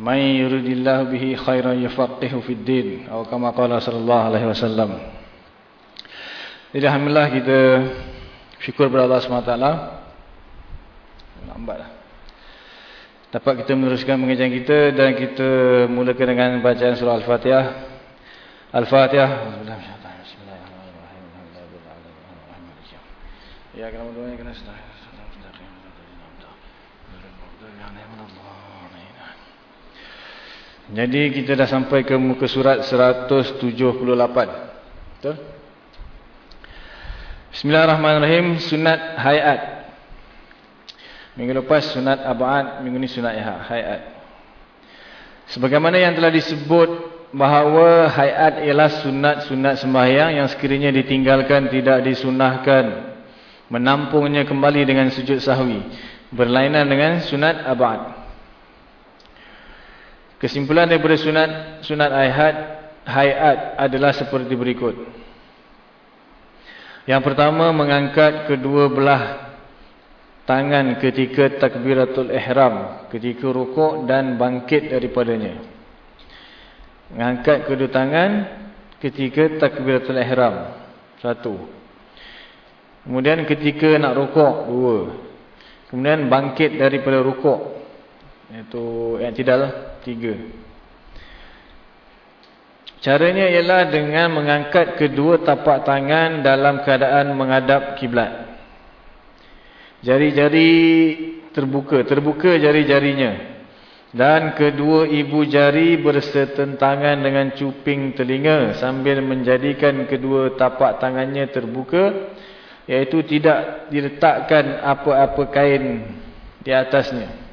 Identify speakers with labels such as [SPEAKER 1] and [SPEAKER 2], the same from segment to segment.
[SPEAKER 1] Man yuridillahu bihi khairan yufaqihu fid din atau kama qala sallallahu alaihi wasallam. Jadi alhamdulillah kita syukur kepada Allah SWT. Lambatlah. Dapat kita meneruskan pengajian kita dan kita mulakan dengan bacaan surah Al-Fatihah. Al-Fatihah. Bismillahirrahmanirrahim. Ya, kena doa kena sedar. Jadi kita dah sampai ke muka surat 178. Betul? Bismillahirrahmanirrahim. Sunat hayat. Minggu lepas sunat abad, minggu ni sunat hayat. Sebagaimana yang telah disebut bahawa hayat ialah sunat-sunat sembahyang yang sekiranya ditinggalkan tidak disunahkan menampungnya kembali dengan sujud sahwi berlainan dengan sunat abad. Kesimpulan daripada sunat sunat ayat hayat adalah seperti berikut. Yang pertama mengangkat kedua belah tangan ketika takbiratul ihram, ketika rukuk dan bangkit daripadanya. Mengangkat kedua tangan ketika takbiratul ihram. Satu. Kemudian ketika nak rukuk, dua. Kemudian bangkit daripada rukuk. Itu yang tidaklah tiga. Caranya ialah dengan mengangkat kedua tapak tangan dalam keadaan menghadap kiblat. Jari-jari terbuka, terbuka jari-jarinya. Dan kedua ibu jari bersetentangan dengan cuping telinga sambil menjadikan kedua tapak tangannya terbuka. Iaitu tidak diletakkan apa-apa kain di atasnya.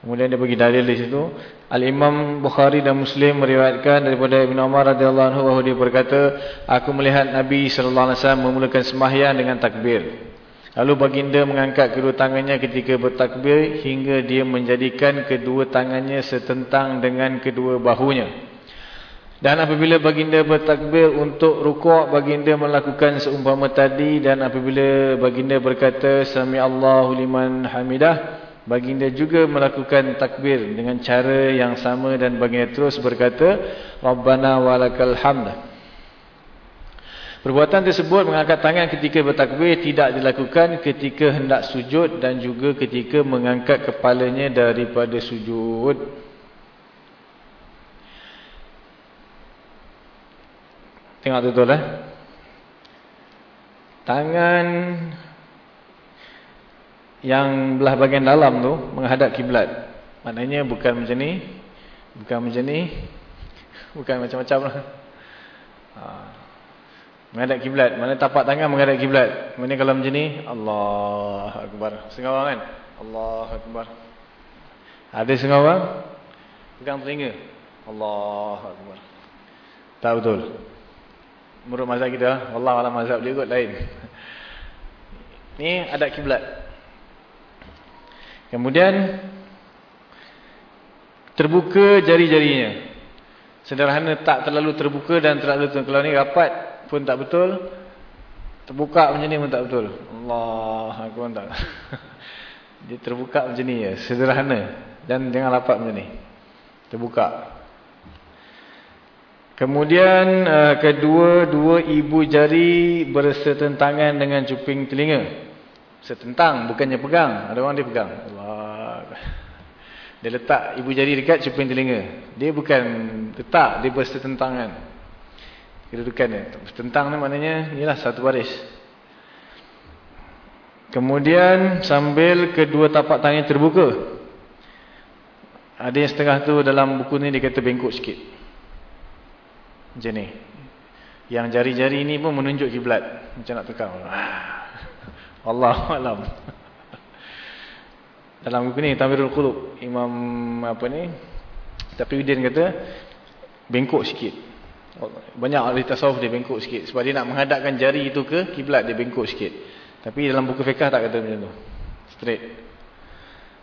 [SPEAKER 1] Kemudian dia bagi dalil di situ. Al-Imam Bukhari dan Muslim meriwayatkan daripada Ibn Umar radhiyallahu anhu bahawa dia berkata, aku melihat Nabi sallallahu alaihi wasallam memulakan sembahyang dengan takbir. Lalu baginda mengangkat kedua tangannya ketika bertakbir hingga dia menjadikan kedua tangannya setentang dengan kedua bahunya. Dan apabila baginda bertakbir untuk rukuk, baginda melakukan seumpama tadi dan apabila baginda berkata sami Allahu liman hamidah Baginda juga melakukan takbir dengan cara yang sama dan baginda terus berkata Rabbana walakal hamd. Perbuatan tersebut mengangkat tangan ketika bertakbir tidak dilakukan ketika hendak sujud dan juga ketika mengangkat kepalanya daripada sujud. Tengok betul eh. Tangan yang belah bagian dalam tu menghadap kiblat. Maknanya bukan macam ni, bukan macam ni, bukan macam-macam lah. Ha. Menghadap kiblat. Mana tapak tangan menghadap kiblat. Mana kalau macam ni, Allah Akbar. Orang kan? Allah Akbar. Ada setengah orang? Pegang telinga. Allah Akbar. Tak betul. Menurut mazhab kita, Allah Allah mazhab dia kot lain. Ni ada kiblat. Kemudian terbuka jari-jarinya. Sederhana tak terlalu terbuka dan terlalu. Kalau ni rapat pun tak betul. Terbuka macam ni pun tak betul. Allah aku pun tak. Dia terbuka macam ni ya. Sederhana. Dan jangan rapat macam ni. Terbuka. Kemudian uh, kedua dua ibu jari bersetentangan dengan cuping telinga. Setentang bukannya pegang. Ada orang dia pegang. Allah. Dia letak ibu jari dekat cuping telinga. Dia bukan letak, dia bersetentangan. Kedudukan dia. Bersetentang ni maknanya, inilah satu baris. Kemudian sambil kedua tapak tangan terbuka. Ada yang setengah tu dalam buku ni dia kata bengkok sikit. Macam ni. Yang jari-jari ni pun menunjuk kiblat. Macam nak tukar. Allah alam. Dalam buku ni Tamirul Qulub Imam apa ni Tapi Udin kata bengkok sikit. Banyak ahli tasawuf dia bengkok sikit sebab dia nak menghadapkan jari itu ke kiblat dia bengkok sikit. Tapi dalam buku fiqh tak kata macam tu. Straight.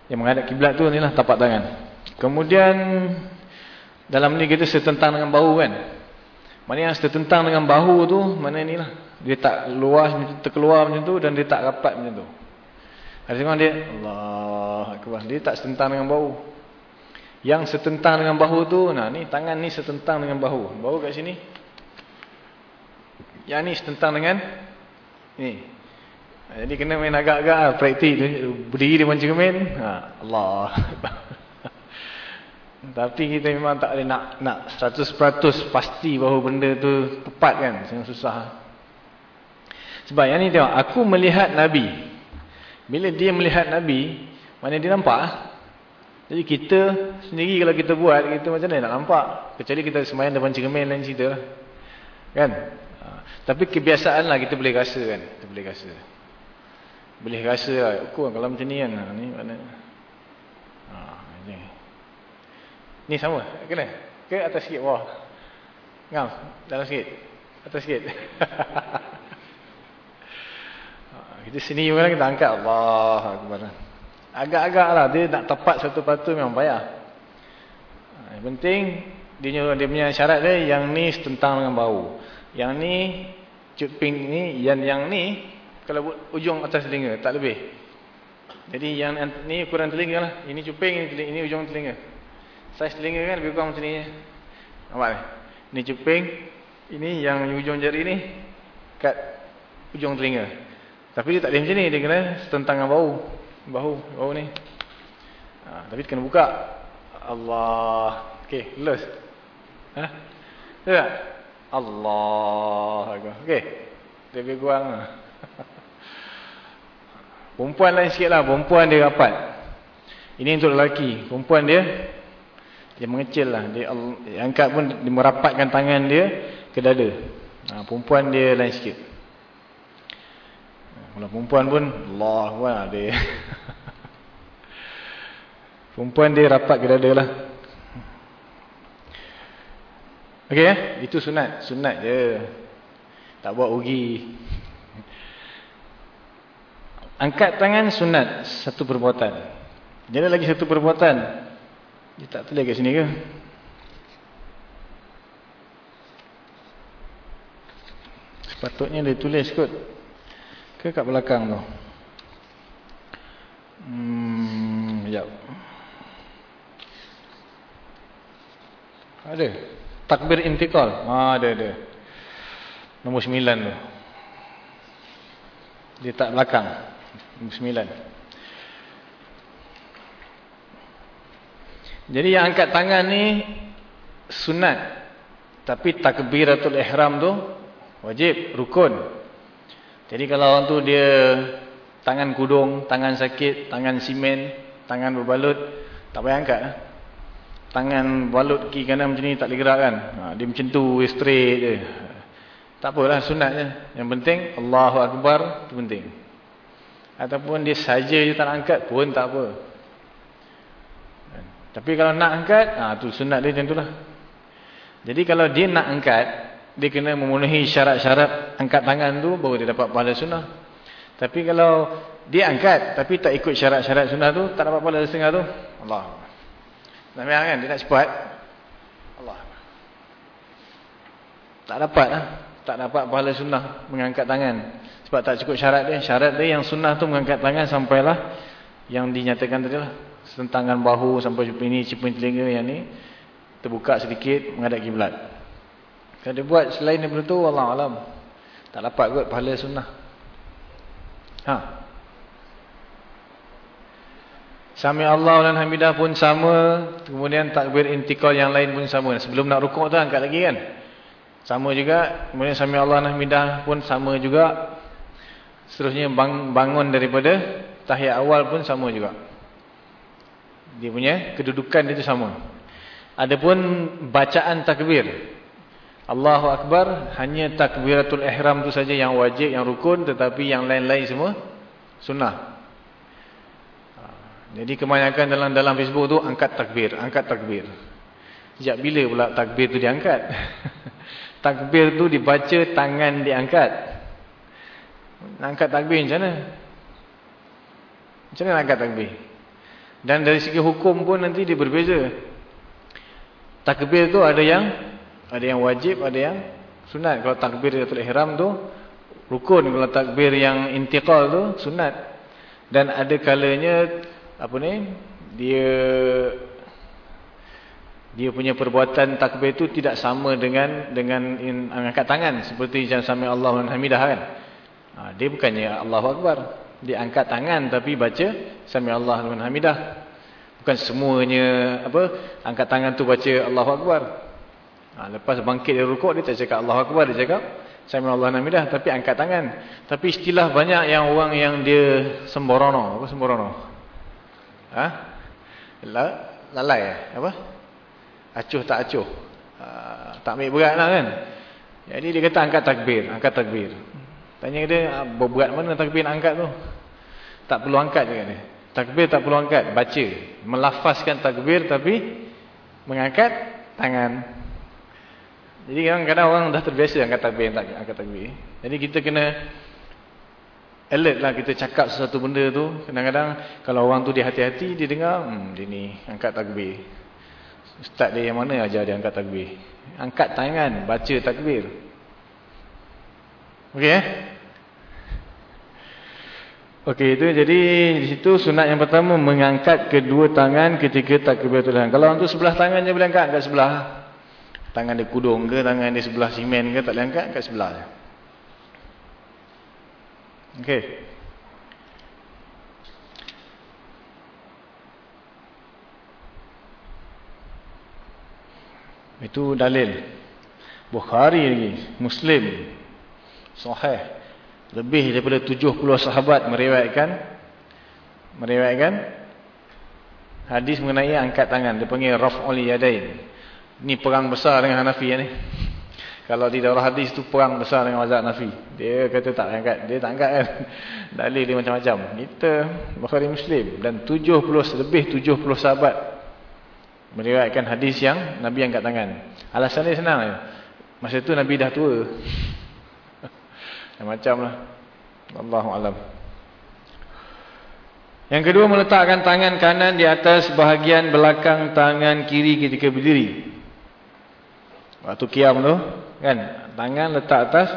[SPEAKER 1] Yang menghadap kiblat tu inilah tapak tangan. Kemudian dalam ni kita setentang dengan bahu kan. Mana yang setentang dengan bahu tu mana inilah. Dia tak luas terkeluar macam tu dan dia tak rapat macam tu. Ada tengok dia Allah akbar. Dia tak setentang dengan bahu. Yang setentang dengan bahu tu nah ni tangan ni setentang dengan bahu. Bahu kat sini. Yang ni setentang dengan ni. Jadi kena main agak-agak lah, praktik. Berdiri di macam cermin. Ha, Allah. Tapi kita memang tak boleh nak nak 100% pasti bahawa benda tu tepat kan. Yang susah. Sebab yang ni tengok. Aku melihat Nabi. Bila dia melihat Nabi. Mana dia nampak. Jadi kita sendiri kalau kita buat. Kita macam mana nak nampak. Kecuali kita semayang depan cermin lain cerita. Kan. Ha, tapi kebiasaan lah kita boleh rasa kan. Kita boleh rasa. Boleh rasa lah. Ukur kalau macam ni kan. Ha, ni mana. Ha. Ni sama. Kena? Ke atas sikit bawah? Ngam? Dalam sikit? Atas sikit? kita sini juga kita angkat. Allah Akbar. Agak-agak lah. Dia nak tepat satu patu memang payah. Yang penting. Dia, dia punya syarat dia. Yang ni setentang dengan bau. Yang ni. Cuping ni. Yang yang ni kalau ujung atas telinga tak lebih jadi yang ni ukuran telinga lah ini cuping ini, telinga, ini ujung telinga saiz telinga kan lebih kurang macam ni nampak ni ini cuping ini yang ujung jari ni kat ujung telinga tapi dia tak boleh macam ni dia kena setentang bau bahu bau ni ha, tapi kena buka Allah ok lulus ha? tak Allah ok lebih kurang lah Perempuan lain sikit lah. Perempuan dia rapat. Ini untuk lelaki. Perempuan dia. Dia mengecil lah. Dia, dia angkat pun. Dia merapatkan tangan dia. Ke dada. Ha, perempuan dia lain sikit. Kalau perempuan pun. Allah lah dia. perempuan dia rapat ke dada lah. Okey eh. Itu sunat. Sunat je. Tak buat ugi. Angkat tangan sunat satu perbuatan. Jadi lagi satu perbuatan. Dia tak tulis kat sini ke? Sepatutnya dia tulis kot. Ke kat belakang tu. Hmm, sekejap. Ada. Takbir intikal. Ah, ada, ada. Nombor sembilan tu. Dia tak belakang. Sembilan. Jadi yang angkat tangan ni sunat. Tapi takbiratul ihram tu wajib, rukun. Jadi kalau orang tu dia tangan kudung, tangan sakit, tangan simen, tangan berbalut, tak payah angkat. Tangan balut kiri kanan macam ni tak boleh gerak kan. Ha, dia macam tu straight je. Tak apalah sunat je. Yang penting Allahu Akbar, itu penting. Ataupun dia saja je tak angkat pun tak apa. Tapi kalau nak angkat, ah tu sunat dia macam itulah. Jadi kalau dia nak angkat, dia kena memenuhi syarat-syarat angkat tangan tu baru dia dapat pahala sunnah. Tapi kalau dia angkat tapi tak ikut syarat-syarat sunnah tu, tak dapat pahala setengah tu. Allah. Biar kan dia nak cepat. Allah. Tak dapat lah. Tak dapat pahala sunnah mengangkat tangan. Sebab tak cukup syarat dia. Syarat dia yang sunnah tu mengangkat tangan sampailah yang dinyatakan tadi lah. Sentangan bahu sampai jumpa ini, cipin telinga yang ni. Terbuka sedikit menghadap kiblat. Kalau dia buat selain daripada tu, Allah Alam. Tak dapat kot pahala sunnah. Ha. Sami Allah dan Hamidah pun sama. Kemudian takbir intikal yang lain pun sama. Sebelum nak rukuk tu angkat lagi kan. Sama juga. Kemudian Sami Allah dan Hamidah pun sama juga. Seterusnya bangun daripada tahiyat awal pun sama juga. Dia punya kedudukan itu sama. Adapun bacaan takbir. Allahu Akbar. Hanya takbiratul ihram tu saja yang wajib, yang rukun. Tetapi yang lain-lain semua sunnah. Jadi kebanyakan dalam dalam Facebook tu angkat takbir, angkat takbir. Sejak bila pula takbir tu diangkat? takbir tu dibaca, tangan diangkat. Angkat takbir macam mana? Macam mana nak angkat takbir? Dan dari segi hukum pun nanti dia berbeza. Takbir tu ada yang ada yang wajib, ada yang sunat. Kalau takbir Datul Ihram tu rukun, kalau takbir yang intiqal tu sunat. Dan ada kalanya apa ni dia dia punya perbuatan takbir itu tidak sama dengan dengan in, angkat tangan. Seperti yang sami Allahu hamidah kan. Ha, dia bukannya Allahu akbar. Dia angkat tangan tapi baca sami Allahu hamidah. Bukan semuanya apa angkat tangan tu baca Allahu akbar ha, lepas bangkit dari rukuk dia tak cakap Allahu akbar dia cakap sami Allahu hamidah tapi angkat tangan tapi istilah banyak yang orang yang dia sembrono apa sembrono Ha? Lalai eh? Apa? Acuh tak acuh. Uh, tak ambil berat lah kan. Jadi dia kata angkat takbir. Angkat takbir. Tanya dia, ah, berberat mana takbir nak angkat tu? Tak perlu angkat juga dia. Takbir tak perlu angkat. Baca. Melafazkan takbir tapi mengangkat tangan. Jadi kadang-kadang orang dah terbiasa angkat takbir. Angkat takbir. Jadi kita kena alert lah kita cakap sesuatu benda tu. Kadang-kadang kalau orang tu dia hati-hati, dia dengar, hmm, dia ni angkat takbir. Ustaz dia yang mana ajar dia angkat takbir? Angkat tangan, baca takbir. Okey eh? Okey itu jadi di situ sunat yang pertama mengangkat kedua tangan ketika takbiratul ihram. Kalau orang tu sebelah tangan je boleh angkat, angkat sebelah. Tangan dia kudung ke, tangan dia sebelah simen ke tak boleh angkat, angkat sebelah. Je. Okey. Itu dalil. Bukhari lagi, Muslim. Sahih. Lebih daripada 70 sahabat meriwayatkan meriwayatkan hadis mengenai angkat tangan. Dia panggil raf'ul yadain. Ini perang besar dengan Hanafi ni. Kalau di daurah hadis tu perang besar dengan mazhab Nafi. Dia kata tak angkat, dia tak angkat kan. Dalil dia macam-macam. Kita Bukhari Muslim dan 70 lebih 70 sahabat meriwayatkan hadis yang Nabi angkat tangan. Alasan dia senang. Masa tu Nabi dah tua. Macam-macamlah. Allahu alam. Yang kedua meletakkan tangan kanan di atas bahagian belakang tangan kiri ketika berdiri. Waktu kiam tu. Kan? Tangan letak atas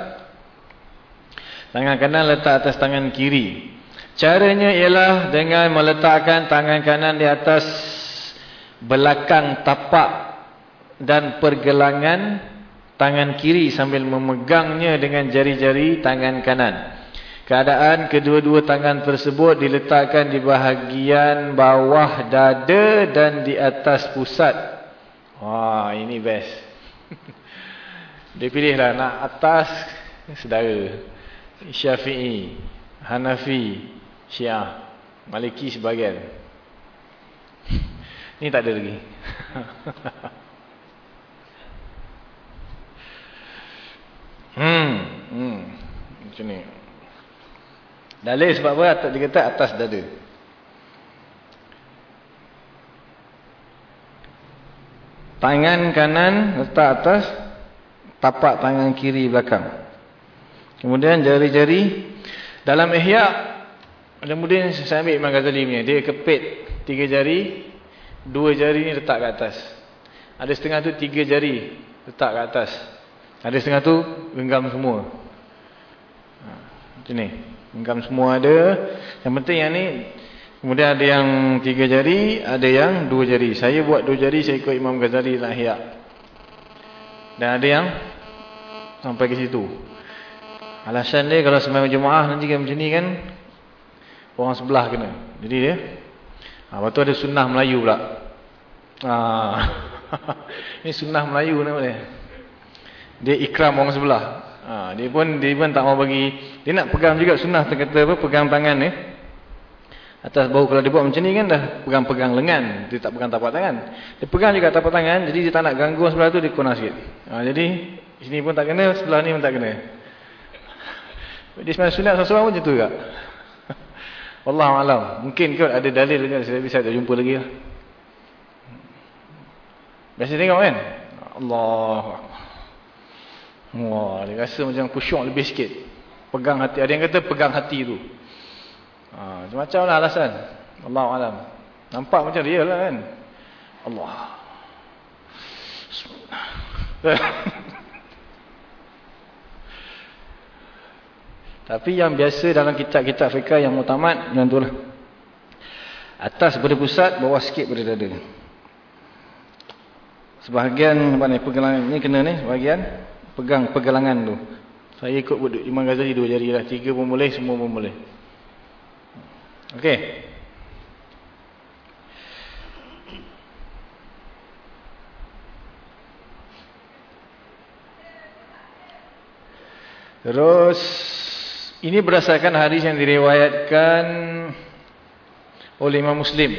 [SPEAKER 1] tangan kanan letak atas tangan kiri. Caranya ialah dengan meletakkan tangan kanan di atas belakang tapak dan pergelangan tangan kiri sambil memegangnya dengan jari-jari tangan kanan. Keadaan kedua-dua tangan tersebut diletakkan di bahagian bawah dada dan di atas pusat. Wah ini best Dia pilihlah nak atas saudara. Syafi'i, Hanafi, Syiah, Maliki sebagian. Ni tak ada lagi. hmm, hmm. Macam ni. Dalil sebab apa? Dia kata atas dada. Tangan kanan letak atas tapak tangan kiri belakang. Kemudian jari-jari dalam ihya kemudian saya ambil Imam Ghazali punya dia kepit tiga jari, dua jari ni letak ke atas. Ada setengah tu tiga jari letak ke atas. Ada setengah tu genggam semua. Ha, macam ni. Genggam semua ada. Yang penting yang ni kemudian ada yang tiga jari, ada yang dua jari. Saya buat dua jari saya ikut Imam Ghazali ihya. Dan ada yang sampai ke situ. Alasan dia kalau sembahyang jemaah nanti kan macam ni kan orang sebelah kena. Jadi dia Ha, lepas tu ada sunnah Melayu pula. Ha. Ini sunnah Melayu nama dia. Dia ikram orang sebelah. Ha, dia pun dia pun tak mau bagi. Dia nak pegang juga sunnah. Kata apa, pegang tangan ni. Atas bau kalau dia buat macam ni kan dah pegang-pegang lengan. Dia tak pegang tapak tangan. Dia pegang juga tapak tangan. Jadi dia tak nak ganggu sebelah tu dia kona sikit. Ha, jadi sini pun tak kena. Sebelah ni pun tak kena. Dia sebenarnya sunat seorang pun macam tu juga. Allah alam. Mungkin kot ada dalil kan. Saya bisa tak jumpa lagi. Biasa tengok kan? Allah. Wah, dia rasa macam kusyuk lebih sikit. Pegang hati. Ada yang kata pegang hati tu. Ha, macam-macam lah alasan. Allah alam. Nampak macam real lah kan? Allah. Tapi yang biasa dalam kitab-kitab fiqah yang utamad, macam tu lah. Atas pada pusat, bawah sikit pada dada. Sebahagian, ni, pergelangan ni kena ni, sebahagian pegang pergelangan tu. Saya ikut Imam Ghazali dua jari lah. Tiga pun boleh, semua pun boleh. Okey. Terus ini berdasarkan hadis yang diriwayatkan oleh Imam Muslim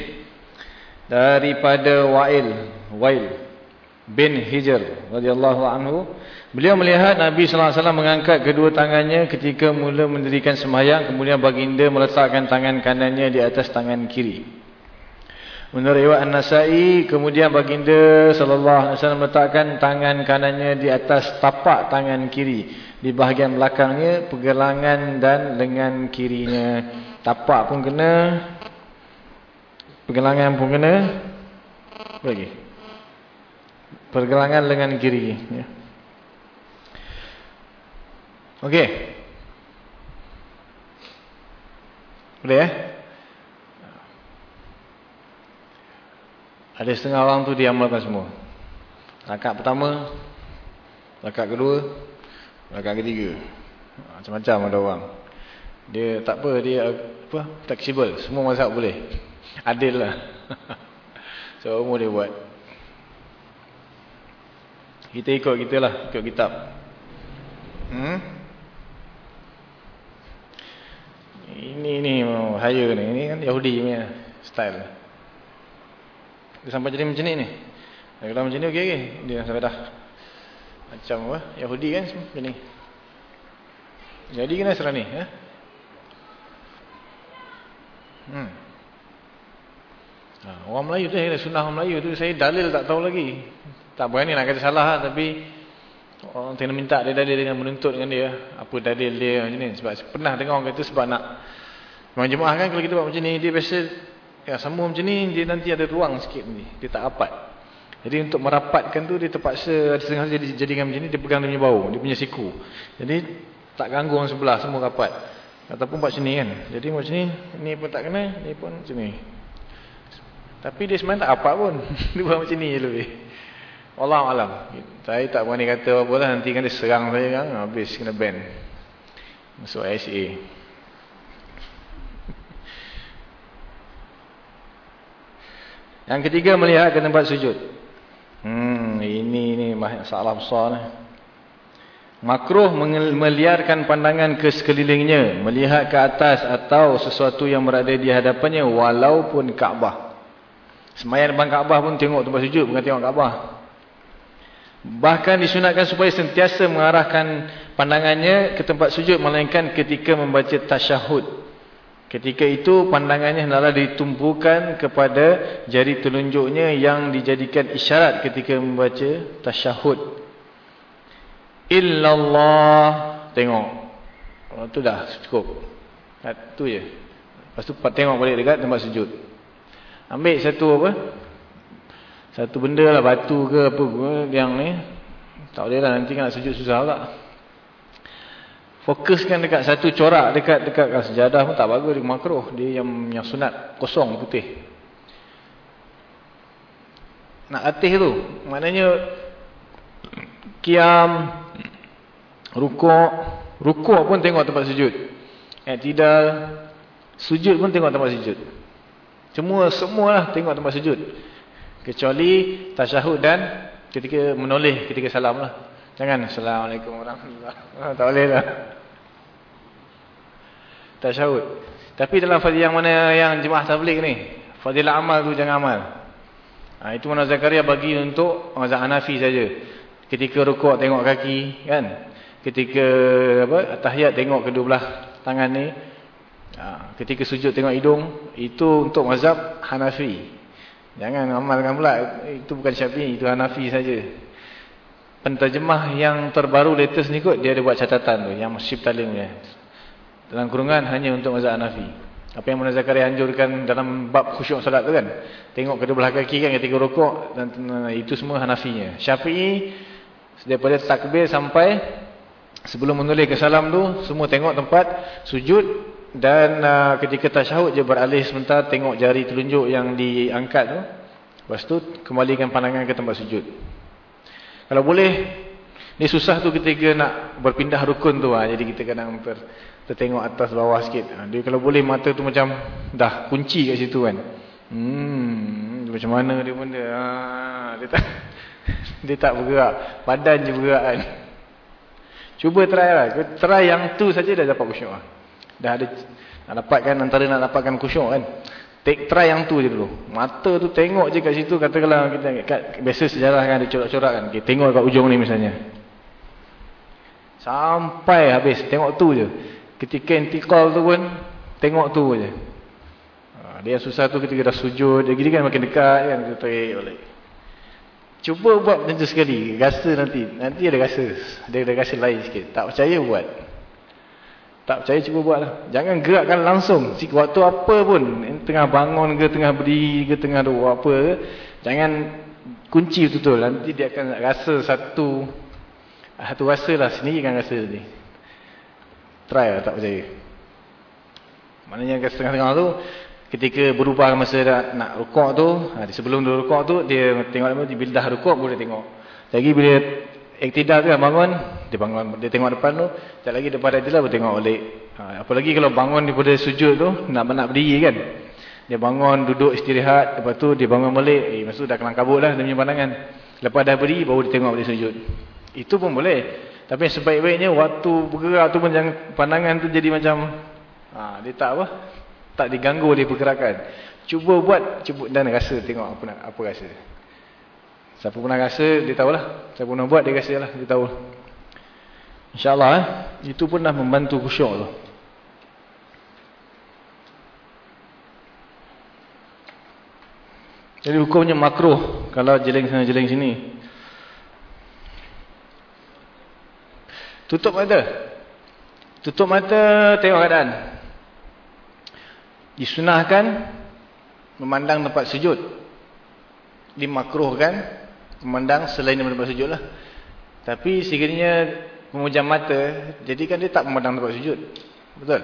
[SPEAKER 1] daripada Wa'il Wa'il bin Hijr radhiyallahu anhu Beliau melihat Nabi sallallahu alaihi wasallam mengangkat kedua tangannya ketika mula mendirikan sembahyang kemudian baginda meletakkan tangan kanannya di atas tangan kiri. Menurut riwayat An-Nasa'i kemudian baginda sallallahu alaihi wasallam meletakkan tangan kanannya di atas tapak tangan kiri di bahagian belakangnya pergelangan dan lengan kirinya. Tapak pun kena pergelangan pun kena bagi. Pergelangan lengan kiri ya. Okey. Boleh ya? Ada setengah orang tu diamalkan semua. Rakaat pertama, rakaat kedua, rakaat ketiga. Macam-macam ada orang. Dia tak apa, dia apa? Fleksibel, semua mazhab boleh. Adil lah. so, semua dia buat. Kita ikut kita lah, ikut kitab. Hmm? Ini ni bahaya ni. Ini kan Yahudi punya style. Dia sampai jadi macam ni ni. Kalau macam ni okey okey. Dia sampai dah macam apa? Yahudi kan macam ni. Jadi kena serah ni, ya? Hmm. Ha, orang Melayu tu, sunnah orang Melayu tu saya dalil tak tahu lagi. Tak berani nak kata salah lah, tapi orang tengah minta dia dalil dengan menuntut dengan dia. Apa dalil dia macam ni. Sebab pernah dengar orang kata sebab nak Memang jemaah kan kalau kita buat macam ni, dia biasa ya, sambung macam ni, dia nanti ada ruang sikit ni. Dia tak rapat. Jadi untuk merapatkan tu, dia terpaksa ada setengah jadi jadikan macam ni, dia pegang dia punya bau, dia punya siku. Jadi tak ganggu orang sebelah, semua rapat. Ataupun buat macam ni kan. Jadi macam ni, ni pun tak kena, ni pun macam ni. Tapi dia sebenarnya tak rapat pun. dia buat macam ni je lebih. Allah alam. Saya tak berani kata apa-apa lah, nanti kan dia serang saya kan, habis kena ban. Masuk ISA. Yang ketiga melihat ke tempat sujud. Hmm, ini ni masalah besar ni. Makruh meliarkan pandangan ke sekelilingnya, melihat ke atas atau sesuatu yang berada di hadapannya walaupun Kaabah. Semayan depan Kaabah pun tengok tempat sujud, bukan tengok Kaabah. Bahkan disunatkan supaya sentiasa mengarahkan pandangannya ke tempat sujud melainkan ketika membaca tasyahud. Ketika itu pandangannya hendaklah ditumpukan kepada jari telunjuknya yang dijadikan isyarat ketika membaca tasyahud. Illallah. Tengok. Oh, itu dah cukup. Itu je. Lepas tu tengok balik dekat tempat sujud. Ambil satu apa? Satu benda lah batu ke apa yang ni. Tak boleh lah nanti kan nak sujud susah tak? Fokuskan dekat satu corak dekat dekat sejadah pun tak bagus dia makruh. Dia yang yang sunat kosong putih. Nak atih tu. Maknanya kiam rukuk, rukuk pun tengok tempat sujud. I'tidal sujud pun tengok tempat sujud. Semua, semualah tengok tempat sujud. Kecuali tasyahud dan ketika menoleh, ketika salam lah. Jangan, Assalamualaikum warahmatullahi. Tak boleh lah. Tasyahud. Tapi dalam fadilah yang mana yang jemaah tablik ni, fadilah amal tu jangan amal. Ha, itu mana Zakaria bagi untuk mazhab Hanafi saja. Ketika rukuk tengok kaki, kan? Ketika apa tahiyat tengok kedua belah tangan ni. Ha, ketika sujud tengok hidung, itu untuk mazhab Hanafi. Jangan amalkan pula, itu bukan Syafi'i, itu Hanafi saja. Penterjemah yang terbaru latest ni kot, dia ada buat catatan tu, yang Syib Talim ni. Dalam kurungan hanya untuk mazhab Hanafi. Apa yang Munazir Zakaria anjurkan dalam bab khusyuk salat tu kan. Tengok kedua belah kaki kan ketika rukuk dan itu semua Hanafinya. Syafi'i daripada takbir sampai sebelum menulis ke salam tu semua tengok tempat sujud dan uh, ketika tasyahud je beralih sebentar tengok jari telunjuk yang diangkat tu. Lepas tu kembalikan pandangan ke tempat sujud. Kalau boleh ni susah tu ketika nak berpindah rukun tu ha. jadi kita kadang ter Tertengok atas bawah sikit. Ha, dia kalau boleh mata tu macam dah kunci kat situ kan. Hmm, macam mana dia pun dia. Ha, dia tak dia tak bergerak. Badan je bergerak kan. Cuba try lah. Try yang tu saja dah dapat khusyuk lah. Dah ada nak dapatkan antara nak dapatkan khusyuk kan. Take try yang tu je dulu. Mata tu tengok je kat situ katakanlah kita kat, biasa sejarah kan ada corak-corak kan. Okay, tengok kat ujung ni misalnya. Sampai habis tengok tu je. Ketika intikal tu pun tengok tu aja. Ha, dia susah tu ketika dah sujud, dia gini kan makin dekat kan dia tarik balik. Cuba buat macam tu sekali, rasa nanti. Nanti ada rasa. Dia ada rasa lain sikit. Tak percaya buat. Tak percaya cuba buatlah. Jangan gerakkan langsung. Waktu apa pun, tengah bangun ke, tengah berdiri ke, tengah buat apa ke, jangan kunci betul-betul. Nanti dia akan rasa satu satu rasa lah sendiri kan rasa ni. Try lah tak percaya. Maknanya ke setengah-tengah tu ketika berubah masa nak, nak rukuk tu, ha, sebelum dia rukuk tu dia tengok lama bila dah rukuk boleh tengok. Lagi bila iktidal tu kan bangun, dia bangun dia tengok depan tu, tak lagi depan dia lah tengok balik. Ha, apalagi kalau bangun daripada sujud tu nak nak berdiri kan. Dia bangun duduk istirahat, lepas tu dia bangun balik, eh maksud dah kelang kabut lah dia punya pandangan. Lepas dah berdiri baru dia tengok balik sujud. Itu pun boleh. Tapi sebaik-baiknya waktu bergerak tu pun jangan pandangan tu jadi macam ha, dia tak apa? Tak diganggu oleh pergerakan. Cuba buat, cuba dan rasa tengok apa apa rasa. Siapa pernah rasa dia tahulah. Siapa pernah buat dia rasalah, dia tahu. Insya-Allah eh, itu pun dah membantu khusyuk tu. Jadi hukumnya makruh kalau jeling sana jeling sini. Tutup mata. Tutup mata, tengok keadaan. Disunahkan memandang tempat sujud. Dimakruhkan memandang selain tempat sujud lah. Tapi sekiranya memujam mata, jadikan dia tak memandang tempat sujud. Betul?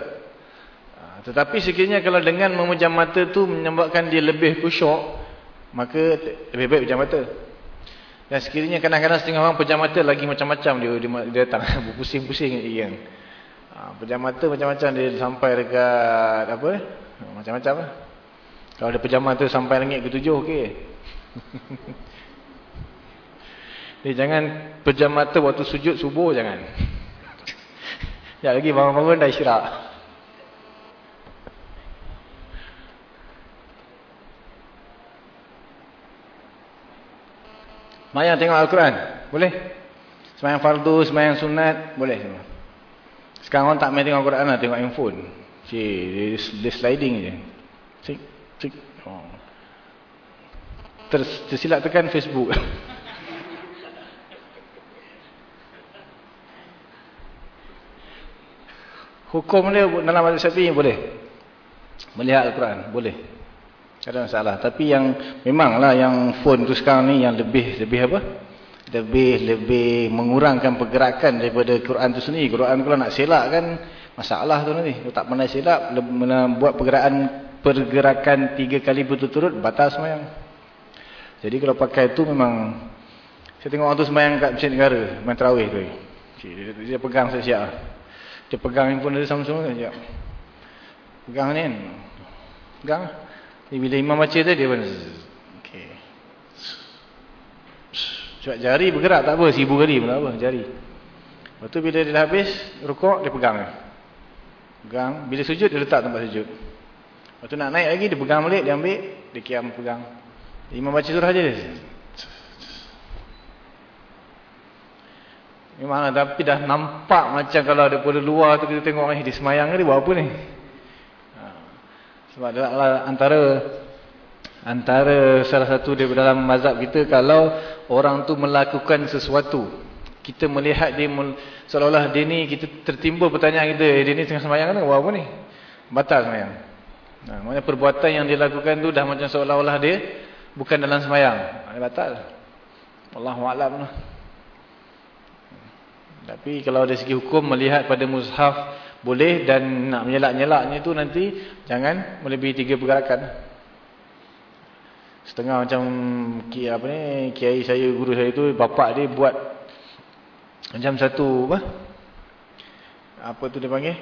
[SPEAKER 1] Ha, tetapi sekiranya kalau dengan memujam mata tu menyebabkan dia lebih kusyuk, maka lebih baik pejam mata. Dan sekiranya kadang-kadang setengah orang pejam mata lagi macam-macam dia, dia, dia datang berpusing-pusing kan. Ha, pejam mata macam-macam dia sampai dekat apa? Macam-macam lah. Kalau dia pejam mata sampai langit ke tujuh, okey. dia jangan pejam mata waktu sujud subuh, jangan. Ya lagi bangun-bangun dah isyarat. Semayang tengok Al-Quran. Boleh? Semayang fardu, semayang sunat. Boleh semua. Sekarang orang tak main tengok Al-Quran lah. Tengok handphone. Cik, dia sliding je. Cik, cik. Oh. Ter, tersilap tekan Facebook. Hukum dia dalam hadis syafi'i boleh. Melihat Al-Quran. Boleh. Ada masalah. Tapi yang memanglah yang phone tu sekarang ni yang lebih lebih apa? Lebih lebih mengurangkan pergerakan daripada Quran tu sendiri. Quran kalau nak selak kan masalah tu nanti. Kalau tak pandai selak buat pergerakan pergerakan tiga kali berturut-turut batas semayang. Jadi kalau pakai tu memang saya tengok orang tu semayang kat Masjid Negara, main tarawih tu. Dia, dia pegang saya siap. Dia pegang handphone dia Samsung tu siap. Pegang ni kan. Pegang. Jadi bila imam baca tu dia pun okey. Cuak jari bergerak tak apa, seribu kali pun tak apa jari. Lepas tu bila dia dah habis rukuk dia pegang. Pegang, bila sujud dia letak tempat sujud. Lepas tu nak naik lagi dia pegang balik, dia ambil, dia kiam pegang. Imam baca surah je. Memang tapi dah nampak macam kalau ada pada luar tu kita tengok ni, dia semayang dia buat apa ni? Ha. Sebab adalah antara antara salah satu di dalam mazhab kita kalau orang tu melakukan sesuatu kita melihat dia seolah-olah dia ni kita tertimbul pertanyaan kita eh, dia ni tengah semayang kan buat apa ni? Batal semayang. Nah, maknanya perbuatan yang dia lakukan tu dah macam seolah-olah dia bukan dalam semayang. Dia batal. Wallahualam lah. Tapi kalau dari segi hukum melihat pada mushaf boleh dan nak menyelak-nyelaknya tu nanti jangan melebihi tiga pergerakan. Setengah macam apa ni kiai saya guru saya tu bapak dia buat macam satu apa? Apa tu dia panggil?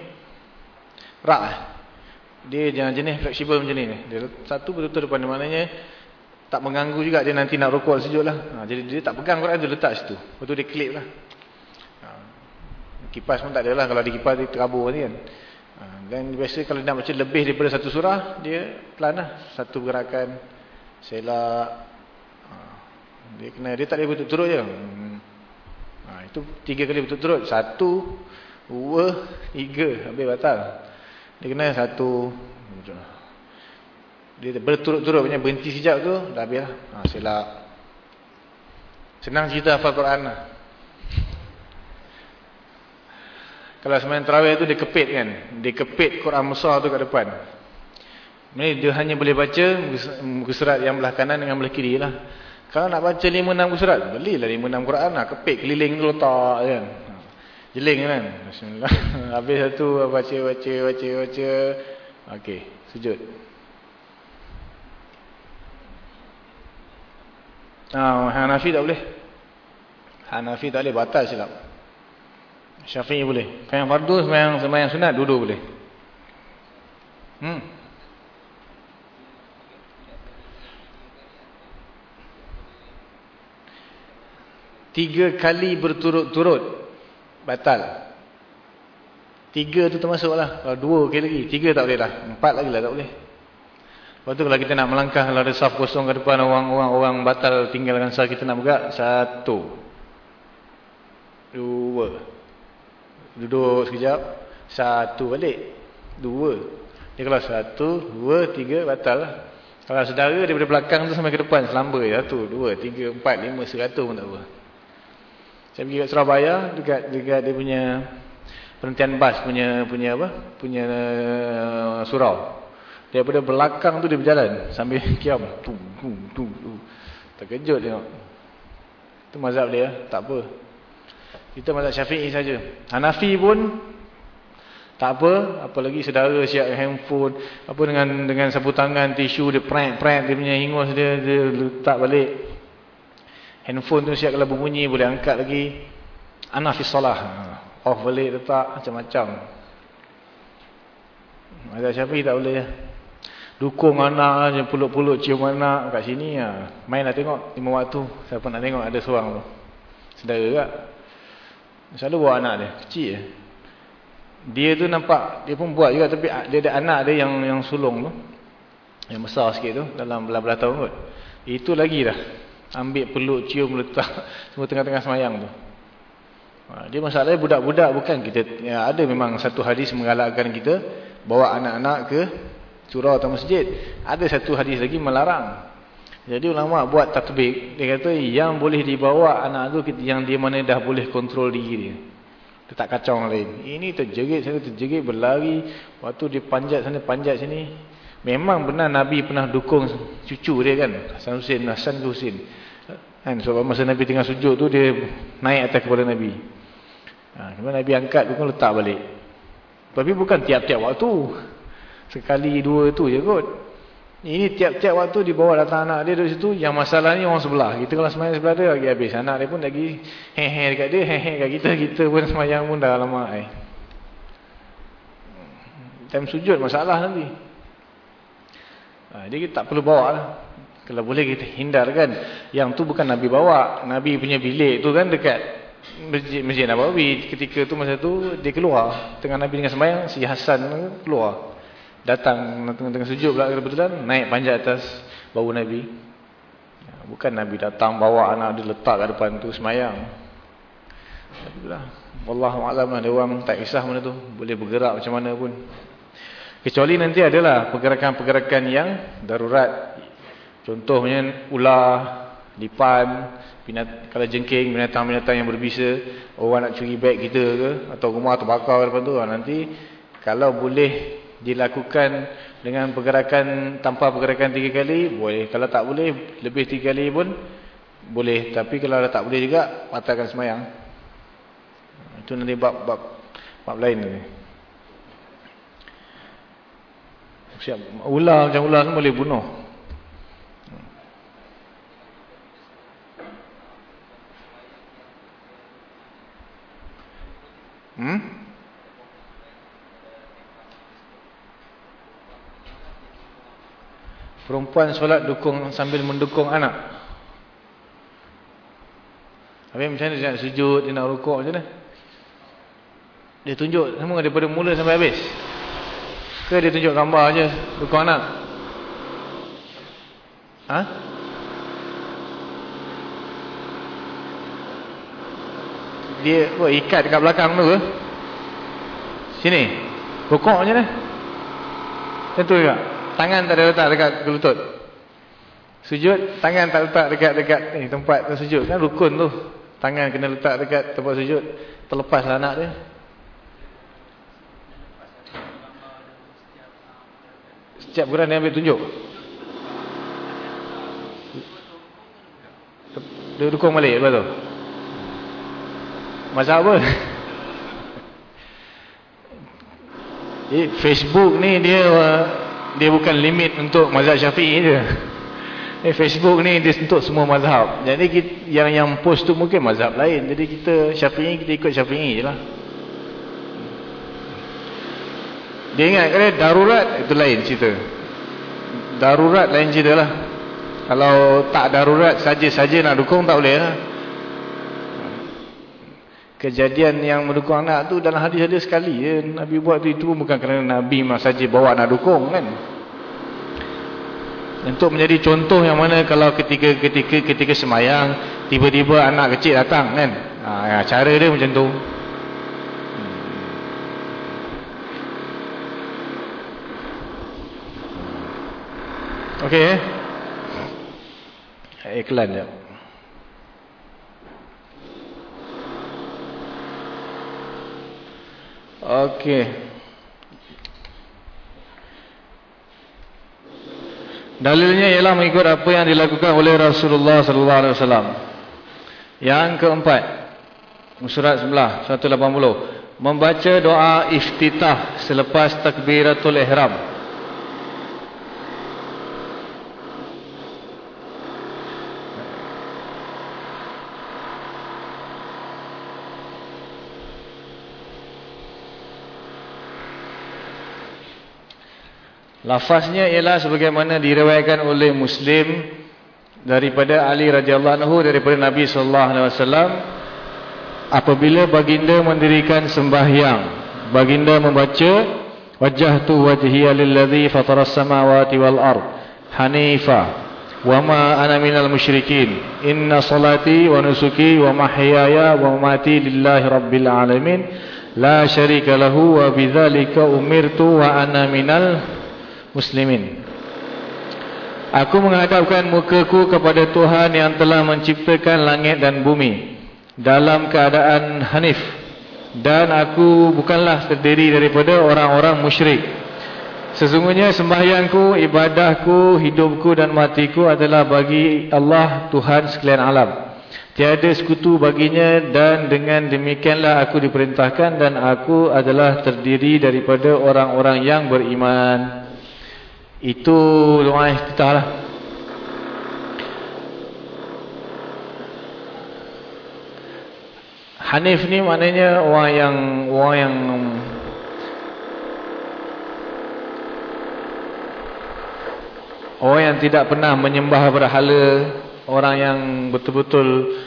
[SPEAKER 1] Rak. Eh? Dia jangan jenis fleksibel macam ni Dia satu betul-betul depan dia maknanya tak mengganggu juga dia nanti nak rokok sejuk lah. Ha, jadi dia tak pegang Quran tu letak situ. Lepas tu dia klip lah. Kipas pun tak ada lah. Kalau di kipas dia terabur kan. Ha, dan biasa kalau nak baca lebih daripada satu surah, dia pelan lah. Satu gerakan. Selak. Ha, dia kena, dia tak boleh betul-turut je. Hmm. Ha, itu tiga kali betul-turut. Satu, dua, tiga. Habis batal. Dia kena satu. Dia berturut-turut punya berhenti sekejap tu. Dah habis lah. Ha, selak. Senang cerita hafal Quran lah. Kalau sembahyang tarawih tu dia kepit kan. Dia kepit Quran besar tu kat depan. Ini dia hanya boleh baca muka surat yang belah kanan dengan belah kiri lah. Kalau nak baca 5-6 muka surat, belilah 5-6 Quran lah. Kepit keliling tu letak kan. Jeling kan. Bismillah. Habis satu baca, baca, baca, baca. Okey, sujud. Ah, Hanafi tak boleh. Hanafi tak boleh batal silap. Syafi'i boleh. Sembahyang fardu, sembahyang sembahyang sunat duduk boleh. Hmm. Tiga kali berturut-turut batal. Tiga tu termasuklah. Kalau dua kali lagi, tiga tak boleh lah. Empat lagi lah tak boleh. Lepas tu kalau kita nak melangkah, kalau ada saf kosong ke depan, orang-orang orang batal tinggalkan saf, kita nak bergerak. Satu. Dua. Duduk sekejap. Satu balik. Dua. Dia kalau satu, dua, tiga, batal lah. Kalau saudara daripada belakang tu sampai ke depan, selamba Satu, dua, tiga, empat, lima, seratus pun tak apa. Saya pergi kat Surabaya, dekat, dekat dia punya penentian bas punya punya apa? Punya uh, surau. Daripada belakang tu dia berjalan sambil kiam. Tu, tu, tu, tu. Terkejut tengok. Itu mazhab dia, tak apa. Kita mazhab syafi'i saja. Hanafi pun tak apa. Apalagi saudara siap handphone. Apa dengan dengan sapu tangan, tisu, dia prank-prank. Dia punya hingus dia, dia letak balik. Handphone tu siap kalau berbunyi, boleh angkat lagi. Hanafi salah. Off balik, letak macam-macam. Mazhab syafi'i tak boleh. Dukung anak je, puluk-puluk cium anak kat sini. Ya. Main lah tengok, lima waktu. Siapa nak tengok, ada seorang tu. Saudara tak? Selalu bawa anak dia, kecil je. Dia tu nampak, dia pun buat juga tapi dia ada anak dia yang yang sulung tu. Yang besar sikit tu, dalam belah-belah tahun kot. Itu lagi dah. Ambil peluk, cium, letak semua tengah-tengah semayang tu. Ha, dia masalahnya budak-budak bukan kita, ya, ada memang satu hadis mengalakkan kita bawa anak-anak ke surau atau masjid. Ada satu hadis lagi melarang. Jadi ulama buat tatbik, dia kata yang boleh dibawa anak tu yang dia mana dah boleh kontrol diri dia. Dia tak kacau orang lain. Ini terjerit sana terjerit berlari, waktu dia panjat sana panjat sini. Memang benar Nabi pernah dukung cucu dia kan, Hasan Hussein, Hasan Hussein. Kan sebab masa Nabi tengah sujud tu dia naik atas kepala Nabi. Ha, Nabi angkat bukan letak balik. Tapi bukan tiap-tiap waktu. Sekali dua tu je kot. Ini tiap-tiap waktu dibawa datang anak dia dari situ. Yang masalah ni orang sebelah. Kita kalau semayang sebelah dia lagi habis. Anak dia pun lagi hehe dekat dia. Hehe dekat kita. Kita pun semayang pun dah lama. Eh. Time sujud masalah nanti. Ha, jadi kita tak perlu bawa lah. Kalau boleh kita hindarkan. Yang tu bukan Nabi bawa. Nabi punya bilik tu kan dekat masjid, masjid Nabawi. Ketika tu masa tu dia keluar. Tengah Nabi dengan sembahyang si Hasan keluar. Datang tengah-tengah sujud pula kebetulan. Naik panjat atas bau Nabi. Ha, bukan Nabi datang bawa anak dia letak kat depan tu sembahyang. Wallahualam lah. Dia orang tak kisah mana tu. Boleh bergerak macam mana pun. Kecuali nanti adalah pergerakan-pergerakan yang darurat Contohnya ular, lipan, binat, kalau jengking, binatang-binatang yang berbisa, orang nak curi beg kita ke, atau rumah terbakar depan tu, ah, nanti kalau boleh dilakukan dengan pergerakan tanpa pergerakan tiga kali, boleh. Kalau tak boleh, lebih tiga kali pun boleh. Tapi kalau tak boleh juga, patahkan semayang. Itu nanti bab-bab bab lain ni. Siap. Ular macam ular kan boleh bunuh. Hmm? Perempuan solat dukung sambil mendukung anak. Habis macam mana dia nak sujud, dia nak rukuk macam mana? Dia tunjuk semua daripada mula sampai habis. Ke dia tunjuk gambar aja dukung anak? Ha? dia oh, ikat dekat belakang tu ke? Sini. Rukuk macam mana? Tentu juga. Tangan tak ada letak dekat lutut. Sujud, tangan tak letak dekat dekat ni tempat sujud kan rukun tu. Tangan kena letak dekat tempat sujud. Terlepaslah anak dia. Setiap bulan dia ambil tunjuk. Dia dukung balik lepas tu. Mazhab apa? Eh, Facebook ni dia dia bukan limit untuk mazhab syafi'i je. Eh, Facebook ni dia untuk semua mazhab. Jadi kita, yang yang post tu mungkin mazhab lain. Jadi kita syafi'i kita ikut syafi'i je lah. Dia ingat kan darurat itu lain cerita. Darurat lain cerita lah. Kalau tak darurat saja-saja nak dukung tak boleh lah kejadian yang mendukung anak tu dalam hadis-hadis sekali. Ya. Nabi buat tu itu bukan kerana Nabi saja bawa nak dukung kan? Untuk menjadi contoh yang mana kalau ketika ketika semayang tiba-tiba anak kecil datang kan? Ha, cara dia macam tu. Ok eh? Iklan je Okey. Dalilnya ialah mengikut apa yang dilakukan oleh Rasulullah sallallahu alaihi wasallam. Yang keempat, surat sebelah 180, membaca doa iftitah selepas takbiratul ihram. Lafaznya ialah sebagaimana diriwayatkan oleh Muslim daripada Ali radhiyallahu anhu daripada Nabi sallallahu alaihi wasallam apabila baginda mendirikan sembahyang baginda membaca wajjahtu wajhiya lillazi fataras samawati wal ard hanifa wama ana minal musyrikin. Inna salati wa nusuki wa mahyaya wa mamati lillahi rabbil alamin. La syarika lahu wa bidzalika umirtu wa ana minal muslimin Aku menghadapkan mukaku kepada Tuhan yang telah menciptakan langit dan bumi dalam keadaan hanif dan aku bukanlah terdiri daripada orang-orang musyrik Sesungguhnya sembahyangku, ibadahku, hidupku dan matiku adalah bagi Allah Tuhan sekalian alam. Tiada sekutu baginya dan dengan demikianlah aku diperintahkan dan aku adalah terdiri daripada orang-orang yang beriman. Itu doa iftitah lah. Hanif ni maknanya orang yang orang yang Orang yang tidak pernah menyembah berhala, orang yang betul-betul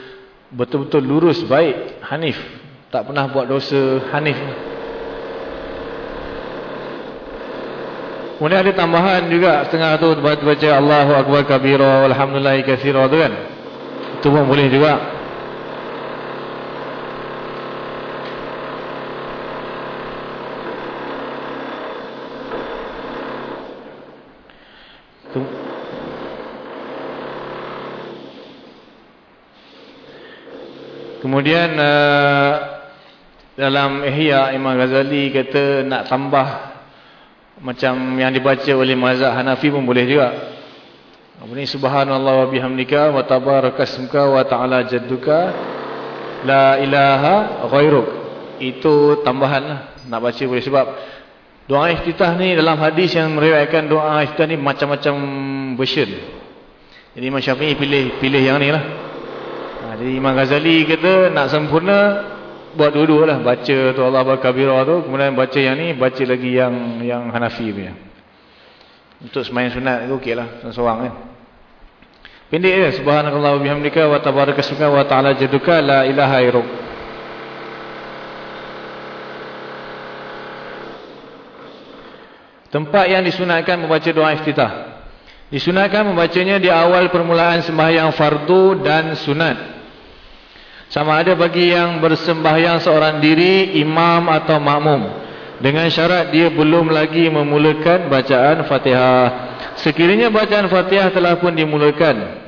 [SPEAKER 1] betul-betul lurus, baik, hanif, tak pernah buat dosa, hanif. Kemudian ada tambahan juga setengah tu baca Allahu akbar kabira walhamdulillahi katsira tu kan. Itu pun boleh juga. Kemudian uh, dalam Ihya Imam Ghazali kata nak tambah macam yang dibaca oleh mazhab Hanafi pun boleh juga. Apa ni subhanallah wa bihamdika wa tabarakasmuka wa ta'ala jadduka la ilaha ghairuk. Itu tambahan lah. nak baca boleh sebab doa iftitah ni dalam hadis yang meriwayatkan doa iftitah ni macam-macam version. Jadi Imam Syafi'i pilih pilih yang ni lah. Jadi Imam Ghazali kata nak sempurna buat dua-dua lah baca tu Allah Bakabira tu kemudian baca yang ni baca lagi yang yang Hanafi punya. Untuk sembahyang sunat tu okeylah seorang kan. Pendek je subhanakallah bihamdika wa tabarakasmuka wa ta'ala jaduka la ilaha illallah. Tempat yang disunatkan membaca doa iftitah. Disunatkan membacanya di awal permulaan sembahyang fardu dan sunat. Sama ada bagi yang bersembahyang seorang diri, imam atau makmum. Dengan syarat dia belum lagi memulakan bacaan fatihah. Sekiranya bacaan fatihah telah pun dimulakan.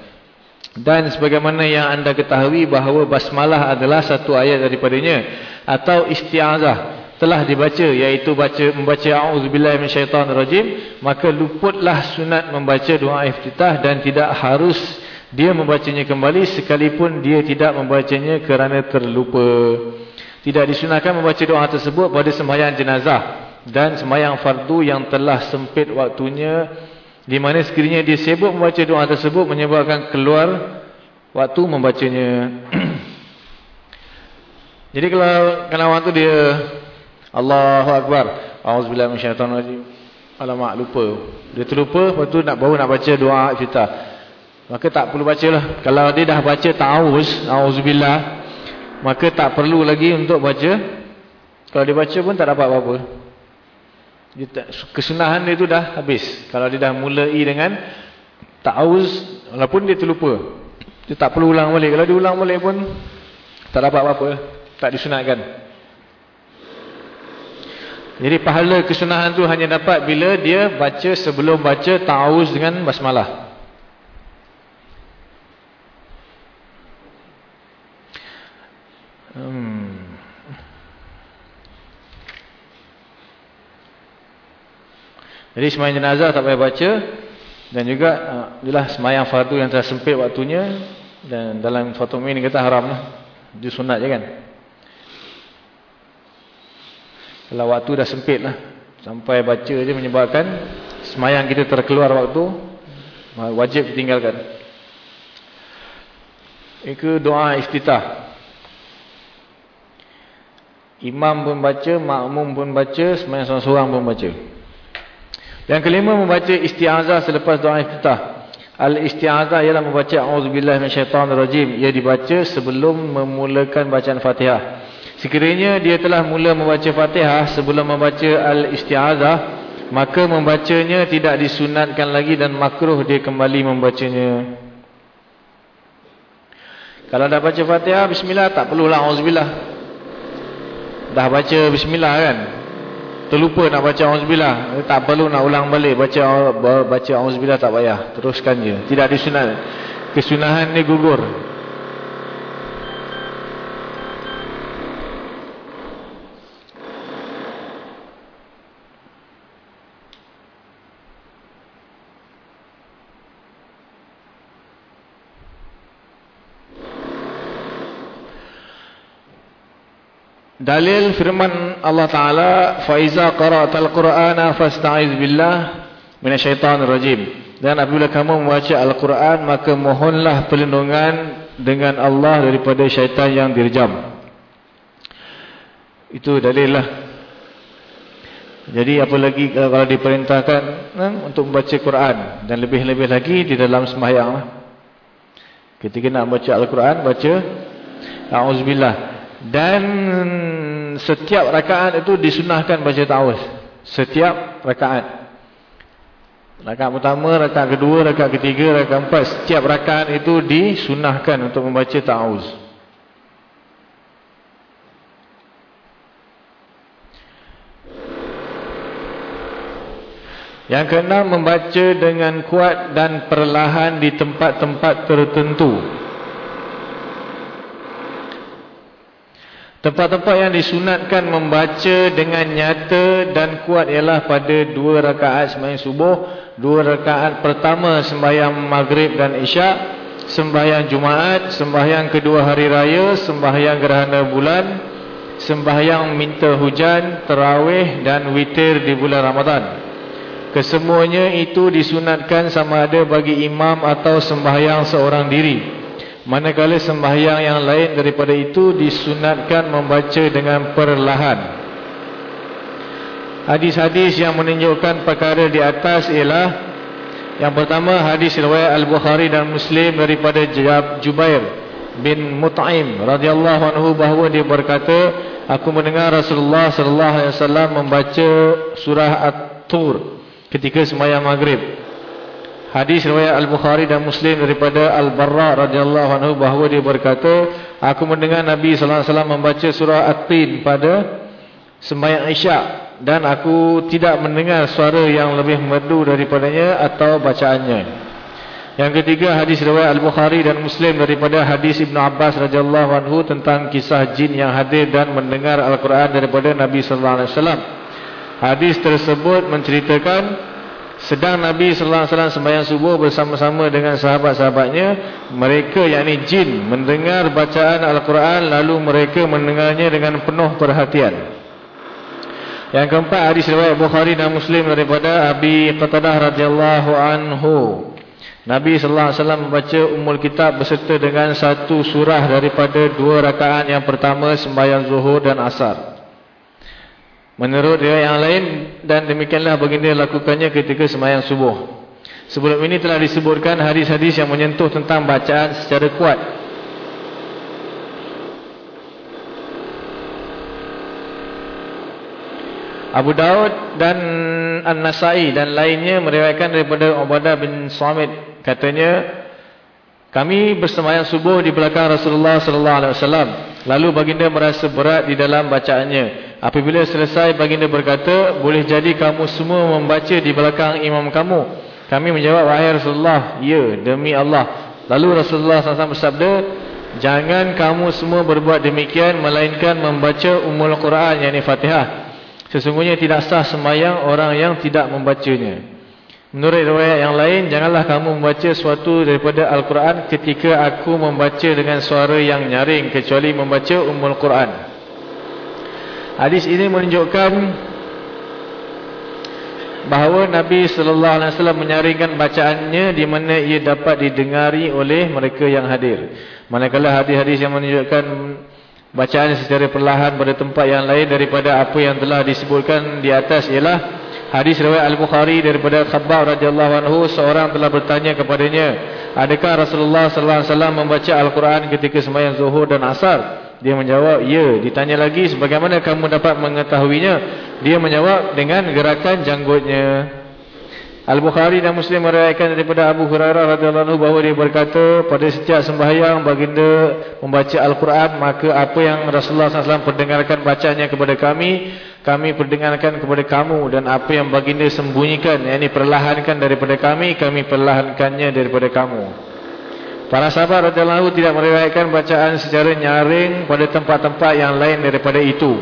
[SPEAKER 1] Dan sebagaimana yang anda ketahui bahawa basmalah adalah satu ayat daripadanya. Atau isti'azah telah dibaca iaitu baca membaca auzubillahi minasyaitonirrajim maka luputlah sunat membaca doa iftitah dan tidak harus dia membacanya kembali sekalipun dia tidak membacanya kerana terlupa. Tidak disunahkan membaca doa tersebut pada sembahyang jenazah dan sembahyang fardu yang telah sempit waktunya di mana sekiranya dia sibuk membaca doa tersebut menyebabkan keluar waktu membacanya. Jadi kalau kalau waktu dia Allahu akbar, auzubillahi minasyaitonirrajim. Alamak lupa. Dia terlupa, lepas tu nak baru nak baca doa kita. Maka tak perlu baca lah. Kalau dia dah baca ta'awuz, a'udzubillah, maka tak perlu lagi untuk baca. Kalau dia baca pun tak dapat apa-apa. Kesunahan dia tu dah habis. Kalau dia dah mulai dengan ta'awuz, walaupun dia terlupa. Dia tak perlu ulang balik. Kalau dia ulang balik pun tak dapat apa-apa. Tak disunatkan. Jadi pahala kesunahan tu hanya dapat bila dia baca sebelum baca ta'awuz dengan basmalah. Hmm. Jadi semayang jenazah tak payah baca dan juga uh, itulah semayang fardu yang telah sempit waktunya dan dalam Fatul ini kata haram lah. Dia sunat je kan. Kalau waktu dah sempit lah sampai baca je menyebabkan semayang kita terkeluar waktu wajib ditinggalkan. Itu doa iftitah. Imam pun baca, makmum pun baca, semuanya seorang-seorang pun baca. Yang kelima membaca isti'azah selepas doa iftitah. Al-isti'azah ialah membaca auzubillahi minasyaitonirrajim. Ia dibaca sebelum memulakan bacaan Fatihah. Sekiranya dia telah mula membaca Fatihah sebelum membaca al-isti'azah, maka membacanya tidak disunatkan lagi dan makruh dia kembali membacanya. Kalau dah baca Fatihah, bismillah tak perlulah auzubillah. Dah baca bismillah kan? Terlupa nak baca auzubillah. Tak perlu nak ulang balik Baca baca auzubillah tak payah. Teruskan je. Tidak disunat Kesunahan ni gugur Dalil firman Allah Taala, "Fa iza qara'tal Qur'ana fasta'iz billah minasyaitonir rajim." Dan apabila kamu membaca Al-Quran, maka mohonlah perlindungan dengan Allah daripada syaitan yang dirjam. Itu dalil lah. Jadi apalagi kalau diperintahkan eh, untuk membaca Quran dan lebih-lebih lagi di dalam sembahyang lah. Ketika nak baca Al-Quran, baca A'udzubillah. Dan setiap rakaat itu disunahkan baca ta'awuz. Setiap rakaat. Rakaat pertama, rakaat kedua, rakaat ketiga, rakaat empat. Setiap rakaat itu disunahkan untuk membaca ta'awuz. Yang keenam, membaca dengan kuat dan perlahan di tempat-tempat tertentu. Tempat-tempat yang disunatkan membaca dengan nyata dan kuat ialah pada dua rakaat sembahyang subuh, dua rakaat pertama sembahyang maghrib dan isyak, sembahyang Jumaat, sembahyang kedua hari raya, sembahyang gerhana bulan, sembahyang minta hujan, terawih dan witir di bulan Ramadan. Kesemuanya itu disunatkan sama ada bagi imam atau sembahyang seorang diri. Manakala sembahyang yang lain daripada itu disunatkan membaca dengan perlahan. Hadis-hadis yang menunjukkan perkara di atas ialah yang pertama hadis riwayat Al-Bukhari dan Muslim daripada Jubair bin Mut'im radhiyallahu anhu bahawa dia berkata aku mendengar Rasulullah sallallahu alaihi wasallam membaca surah At-Tur ketika sembahyang maghrib Hadis riwayat Al-Bukhari dan Muslim daripada Al-Barra radhiyallahu anhu bahawa dia berkata, aku mendengar Nabi sallallahu alaihi wasallam membaca surah At-Tin pada sembahyang Isyak dan aku tidak mendengar suara yang lebih merdu daripadanya atau bacaannya. Yang ketiga hadis riwayat Al-Bukhari dan Muslim daripada hadis Ibn Abbas radhiyallahu anhu tentang kisah jin yang hadir dan mendengar Al-Quran daripada Nabi sallallahu alaihi wasallam. Hadis tersebut menceritakan sedang Nabi sallallahu alaihi wasallam sembahyang subuh bersama-sama dengan sahabat-sahabatnya, mereka yakni jin mendengar bacaan Al-Quran lalu mereka mendengarnya dengan penuh perhatian. Yang keempat hadis riwayat Bukhari dan Muslim daripada Abi Qatadah radhiyallahu anhu. Nabi sallallahu alaihi wasallam membaca Ummul Kitab beserta dengan satu surah daripada dua rakaat yang pertama sembahyang Zuhur dan Asar. Menurut riwayat yang lain dan demikianlah baginda lakukannya ketika sembahyang subuh. Sebelum ini telah disebutkan hadis-hadis yang menyentuh tentang bacaan secara kuat. Abu Daud dan An-Nasai dan lainnya meriwayatkan daripada Ubadah bin Samit katanya kami bersembahyang subuh di belakang Rasulullah sallallahu alaihi wasallam lalu baginda merasa berat di dalam bacaannya Apabila selesai baginda berkata, boleh jadi kamu semua membaca di belakang imam kamu. Kami menjawab, wahai Rasulullah, ya demi Allah. Lalu Rasulullah SAW bersabda, jangan kamu semua berbuat demikian, melainkan membaca umul Quran, yang ini Fatihah. Sesungguhnya tidak sah semayang orang yang tidak membacanya. Menurut riwayat yang lain, janganlah kamu membaca sesuatu daripada Al-Quran ketika aku membaca dengan suara yang nyaring, kecuali membaca umul Quran. Hadis ini menunjukkan bahawa Nabi sallallahu alaihi wasallam menyaringkan bacaannya di mana ia dapat didengari oleh mereka yang hadir. Manakala hadis-hadis yang menunjukkan bacaan secara perlahan pada tempat yang lain daripada apa yang telah disebutkan di atas ialah hadis riwayat Al-Bukhari daripada Khabbab radhiyallahu anhu seorang telah bertanya kepadanya, "Adakah Rasulullah sallallahu alaihi wasallam membaca Al-Quran ketika sembahyang Zuhur dan Asar?" Dia menjawab, ya. Ditanya lagi, sebagaimana kamu dapat mengetahuinya? Dia menjawab dengan gerakan janggutnya. Al-Bukhari dan Muslim merayakan daripada Abu Hurairah radhiyallahu anhu bahawa dia berkata, pada setiap sembahyang baginda membaca Al-Quran, maka apa yang Rasulullah SAW perdengarkan bacanya kepada kami, kami perdengarkan kepada kamu. Dan apa yang baginda sembunyikan, yang ini perlahankan daripada kami, kami perlahankannya daripada kamu. Para sahabat radhiyallahu tidak meriwayatkan bacaan secara nyaring pada tempat-tempat yang lain daripada itu.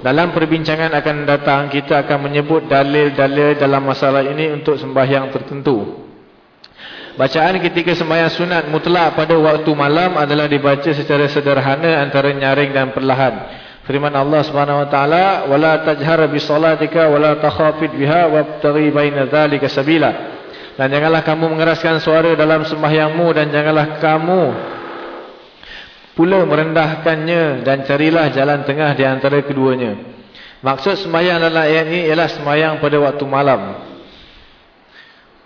[SPEAKER 1] Dalam perbincangan akan datang kita akan menyebut dalil-dalil dalam masalah ini untuk sembahyang tertentu. Bacaan ketika sembahyang sunat mutlak pada waktu malam adalah dibaca secara sederhana antara nyaring dan perlahan. Firman Allah Subhanahu wa taala, "Wala tajhar bi salatika wala takhafit biha wabtaghi baina dzalika sabila." Dan janganlah kamu mengeraskan suara dalam sembahyangmu dan janganlah kamu pula merendahkannya dan carilah jalan tengah di antara keduanya. Maksud semayang dalam ayat ini ialah semayang pada waktu malam.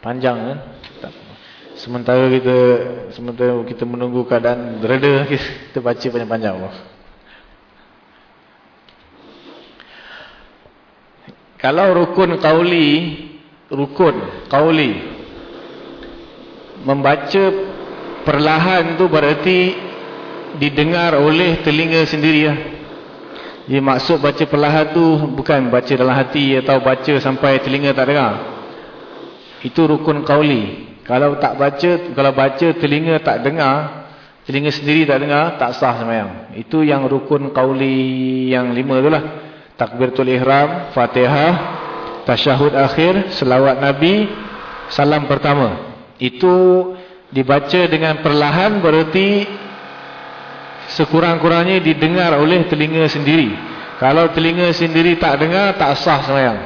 [SPEAKER 1] Panjang kan? Sementara kita sementara kita menunggu keadaan reda, kita baca panjang-panjang. Kalau rukun qauli, rukun qauli membaca perlahan tu berarti didengar oleh telinga sendiri ya. Jadi maksud baca perlahan tu bukan baca dalam hati atau baca sampai telinga tak dengar. Itu rukun qauli. Kalau tak baca, kalau baca telinga tak dengar, telinga sendiri tak dengar, tak sah sembahyang. Itu yang rukun qauli yang lima itulah. Takbiratul ihram, Fatihah, tasyahud akhir, selawat Nabi, salam pertama. Itu dibaca dengan perlahan berarti sekurang-kurangnya didengar oleh telinga sendiri. Kalau telinga sendiri tak dengar, tak sah semayang.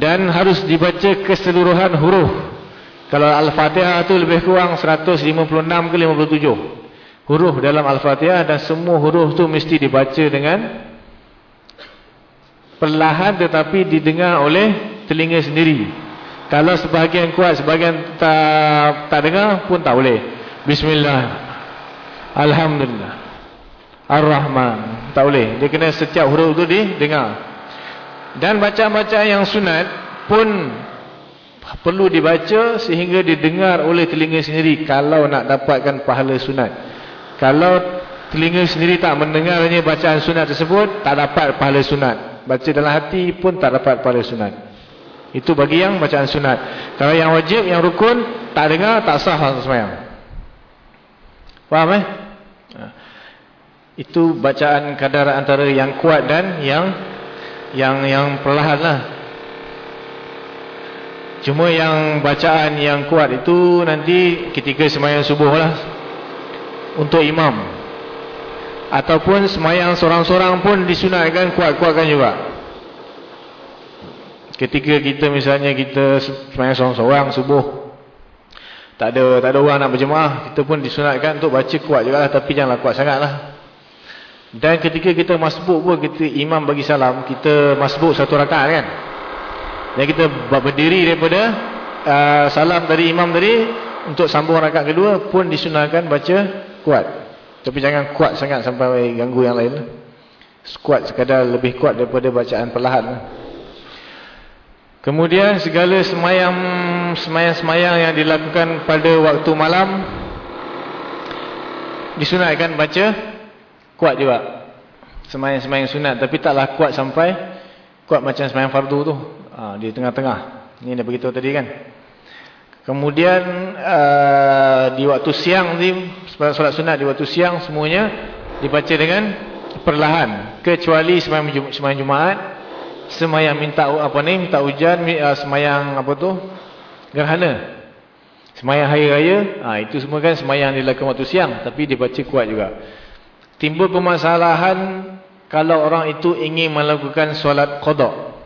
[SPEAKER 1] Dan harus dibaca keseluruhan huruf. Kalau Al-Fatihah itu lebih kurang 156 ke 57 huruf dalam Al-Fatihah dan semua huruf itu mesti dibaca dengan perlahan tetapi didengar oleh telinga sendiri. Kalau sebahagian kuat, sebahagian tak, tak dengar pun tak boleh. Bismillah. Alhamdulillah. Ar-Rahman. Tak boleh. Dia kena setiap huruf tu didengar. Dan bacaan-bacaan yang sunat pun perlu dibaca sehingga didengar oleh telinga sendiri kalau nak dapatkan pahala sunat. Kalau telinga sendiri tak mendengarnya bacaan sunat tersebut, tak dapat pahala sunat. Baca dalam hati pun tak dapat pahala sunat. Itu bagi yang bacaan sunat. Kalau yang wajib, yang rukun, tak dengar, tak sah semayang. Faham eh? Ha. Itu bacaan kadar antara yang kuat dan yang yang yang perlahan lah. Cuma yang bacaan yang kuat itu nanti ketika semayang subuh lah. Untuk imam. Ataupun semayang seorang-seorang pun disunatkan kuat-kuatkan juga. Ketika kita misalnya kita semayang seorang-seorang subuh tak ada tak ada orang nak berjemaah, kita pun disunatkan untuk baca kuat juga lah, tapi janganlah kuat sangatlah. Dan ketika kita masbuk pun kita imam bagi salam, kita masbuk satu rakaat kan. Dan kita berdiri daripada uh, salam dari imam tadi untuk sambung rakaat kedua pun disunatkan baca kuat. Tapi jangan kuat sangat sampai ganggu yang lain. Kuat sekadar lebih kuat daripada bacaan perlahan. Kemudian segala semayang semayang-semayang yang dilakukan pada waktu malam disunatkan baca kuat juga. Semayang-semayang sunat tapi taklah kuat sampai kuat macam semayang fardu tu. Ha, di tengah-tengah. Ini dah beritahu tadi kan. Kemudian uh, di waktu siang ni solat sunat di waktu siang semuanya dibaca dengan perlahan kecuali semayang, semayang Jumaat semayang minta apa ni minta hujan uh, semayang apa tu? Gerhana. Semayang hari raya ha, itu semua kan semayang dilakukan waktu siang tapi dibaca kuat juga. Timbul permasalahan kalau orang itu ingin melakukan solat qada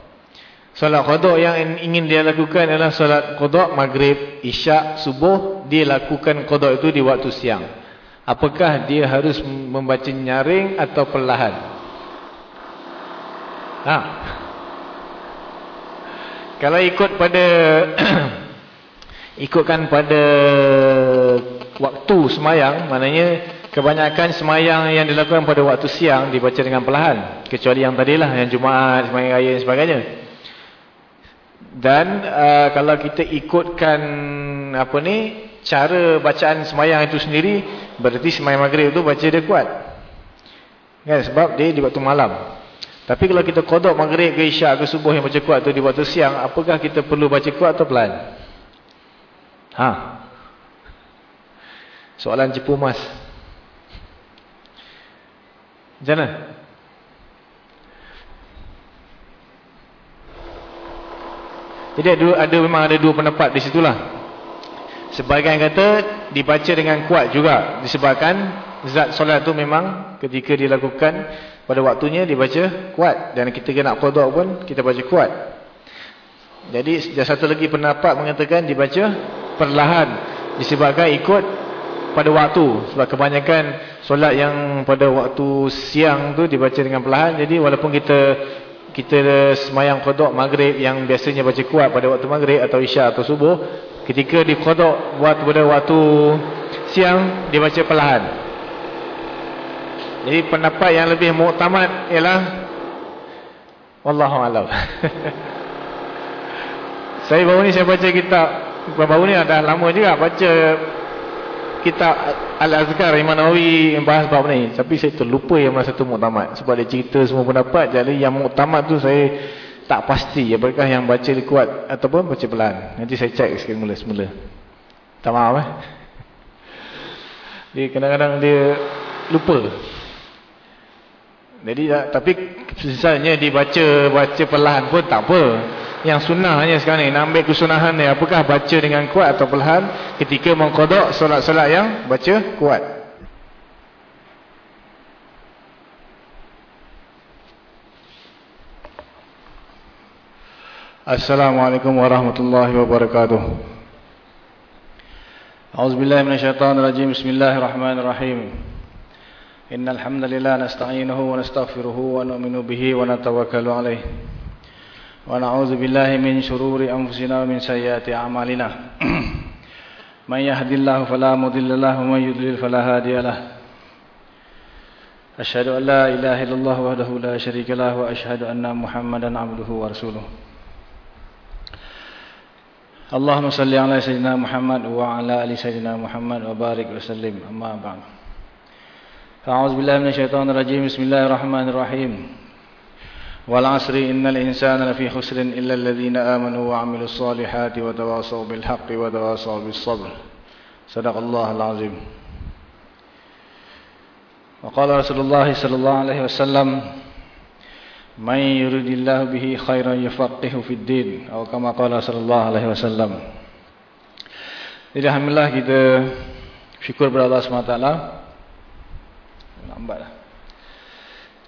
[SPEAKER 1] solat qada yang ingin dia lakukan adalah solat qada maghrib isyak subuh dia lakukan qada itu di waktu siang. Apakah dia harus membaca nyaring atau perlahan? Ha kalau ikut pada ikutkan pada waktu semayang, maknanya kebanyakan semayang yang dilakukan pada waktu siang dibaca dengan perlahan. Kecuali yang tadilah, yang Jumaat, semayang raya dan sebagainya. Dan uh, kalau kita ikutkan apa ni cara bacaan semayang itu sendiri, berarti semayang maghrib itu baca dia kuat. Kan? Sebab dia di waktu malam. Tapi kalau kita kodok maghrib ke isyak ke subuh yang baca kuat tu di waktu siang, apakah kita perlu baca kuat atau pelan? Ha? Soalan cepu mas. Macam mana? Jadi ada, ada memang ada dua pendapat di situlah. Sebagian kata dibaca dengan kuat juga disebabkan zat solat tu memang ketika dilakukan pada waktunya dibaca kuat dan kita nak qada pun kita baca kuat. Jadi satu lagi pendapat mengatakan dibaca perlahan disebabkan ikut pada waktu. Sebab kebanyakan solat yang pada waktu siang tu dibaca dengan perlahan. Jadi walaupun kita kita semayang kodok maghrib yang biasanya baca kuat pada waktu maghrib atau isyak atau subuh. Ketika di kodok buat pada waktu siang dibaca perlahan. Jadi pendapat yang lebih muktamad ialah Wallahualam. saya baru ni saya baca kitab baru ni dah lama juga baca kitab Al-Azkar Imam Nawawi yang bahas bab ni. Tapi saya terlupa yang mana satu muktamad. Sebab dia cerita semua pendapat. Jadi yang muktamad tu saya tak pasti apakah yang baca kuat ataupun baca pelan. Nanti saya cek sikit mula semula. Tak maaf eh? Dia kadang-kadang dia lupa jadi tapi misalnya dibaca baca perlahan pun tak apa. Yang sunnahnya sekarang ni nak ambil kesunahan ni apakah baca dengan kuat atau perlahan? Ketika mengkodok solat-solat yang baca kuat. Assalamualaikum warahmatullahi wabarakatuh. A'udzubillahiminasyaitanirajim Bismillahirrahmanirrahim Nasta'inuhu wa nastaghfiruhu wa nu'minu bihi wa natawakalu alaih ونعوذ بالله من شرور أنفسنا ومن سيئات أعمالنا. من يهد الله فلا مضل له ومن يضلل فلا هادي له. أشهد أن لا إله إلا الله وحده لا شريك له وأشهد أن محمدا عبده ورسوله. اللهم صل على سيدنا محمد وعلى آل سيدنا محمد وبارك وسلم. أما بعد. أعوذ بالله من الشيطان الرجيم. بسم الله الرحمن الرحيم. والعصر إن الإنسان لفي خسر إلا الذين آمنوا وعملوا الصالحات وتواصوا بالحق وتواصوا بالصبر. صدق الله العظيم. وقال رسول الله صلى الله عليه وسلم من يريد الله به خيرا يفقه في الدين. أو كما قال صلى الله عليه وسلم. Jadi Alhamdulillah kita syukur kepada Allah SWT Lambat lah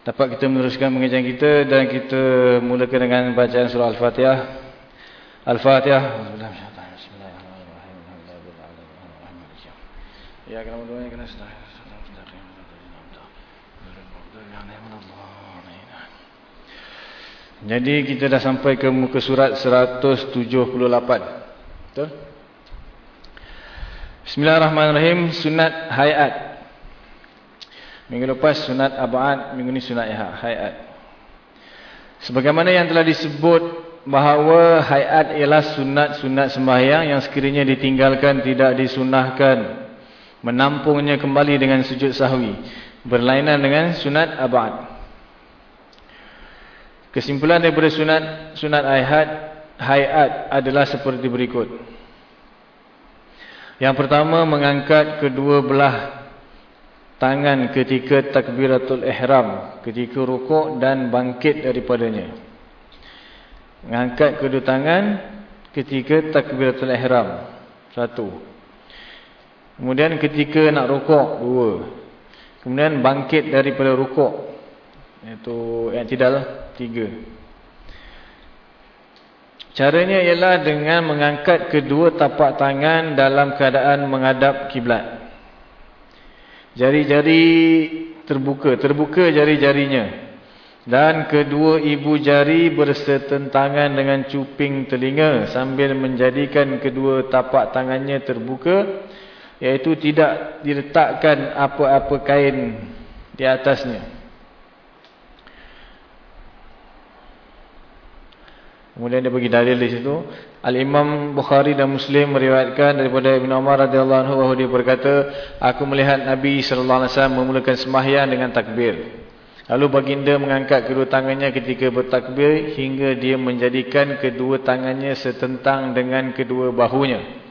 [SPEAKER 1] dapat kita meneruskan pengajian kita dan kita mulakan dengan bacaan surah Al-Fatihah. Al-Fatihah. Ya, kena berdoa kena sedar. Jadi kita dah sampai ke muka surat 178. Betul? Bismillahirrahmanirrahim. Sunat hayat. Minggu lepas sunat abad, minggu ni sunat hayat. Sebagaimana yang telah disebut bahawa hayat ialah sunat-sunat sembahyang yang sekiranya ditinggalkan tidak disunahkan. Menampungnya kembali dengan sujud sahwi. Berlainan dengan sunat abad. Kesimpulan daripada sunat sunat hayat, hayat adalah seperti berikut. Yang pertama mengangkat kedua belah tangan ketika takbiratul ihram ketika rukuk dan bangkit daripadanya. Mengangkat kedua tangan ketika takbiratul ihram satu. Kemudian ketika nak rukuk dua. Kemudian bangkit daripada rukuk itu yang tidaklah tiga. Caranya ialah dengan mengangkat kedua tapak tangan dalam keadaan menghadap kiblat Jari-jari terbuka, terbuka jari-jarinya. Dan kedua ibu jari bersetentangan dengan cuping telinga sambil menjadikan kedua tapak tangannya terbuka. Iaitu tidak diletakkan apa-apa kain di atasnya. Kemudian dia bagi dalil di situ. Al-Imam Bukhari dan Muslim meriwayatkan daripada Ibn Umar radhiyallahu anhu bahawa dia berkata, aku melihat Nabi sallallahu alaihi wasallam memulakan sembahyang dengan takbir. Lalu baginda mengangkat kedua tangannya ketika bertakbir hingga dia menjadikan kedua tangannya setentang dengan kedua bahunya.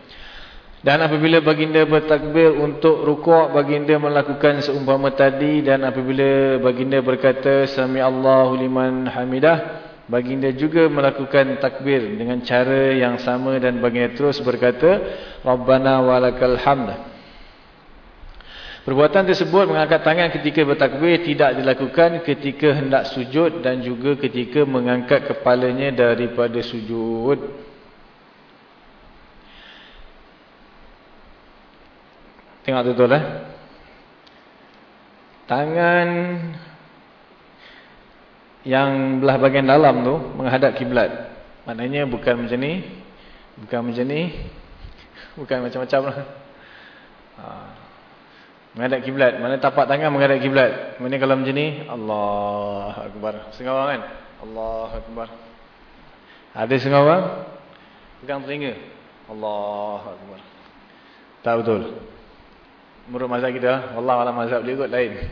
[SPEAKER 1] Dan apabila baginda bertakbir untuk rukuk, baginda melakukan seumpama tadi dan apabila baginda berkata sami Allahu liman hamidah Baginda juga melakukan takbir dengan cara yang sama dan baginda terus berkata Rabbana walakal hamd. Perbuatan tersebut mengangkat tangan ketika bertakbir tidak dilakukan ketika hendak sujud dan juga ketika mengangkat kepalanya daripada sujud. Tengok betul eh. Tangan yang belah bagian dalam tu menghadap kiblat. Maknanya bukan macam ni, bukan macam ni, bukan macam-macam lah. Ha. Menghadap kiblat. Mana tapak tangan menghadap kiblat. Mana kalau macam ni, Allah Akbar. Orang kan? Allah Akbar. Ada setengah orang pegang telinga. Allah Akbar. Tak betul. Menurut mazhab kita, Allah Allah mazhab dia kot lain.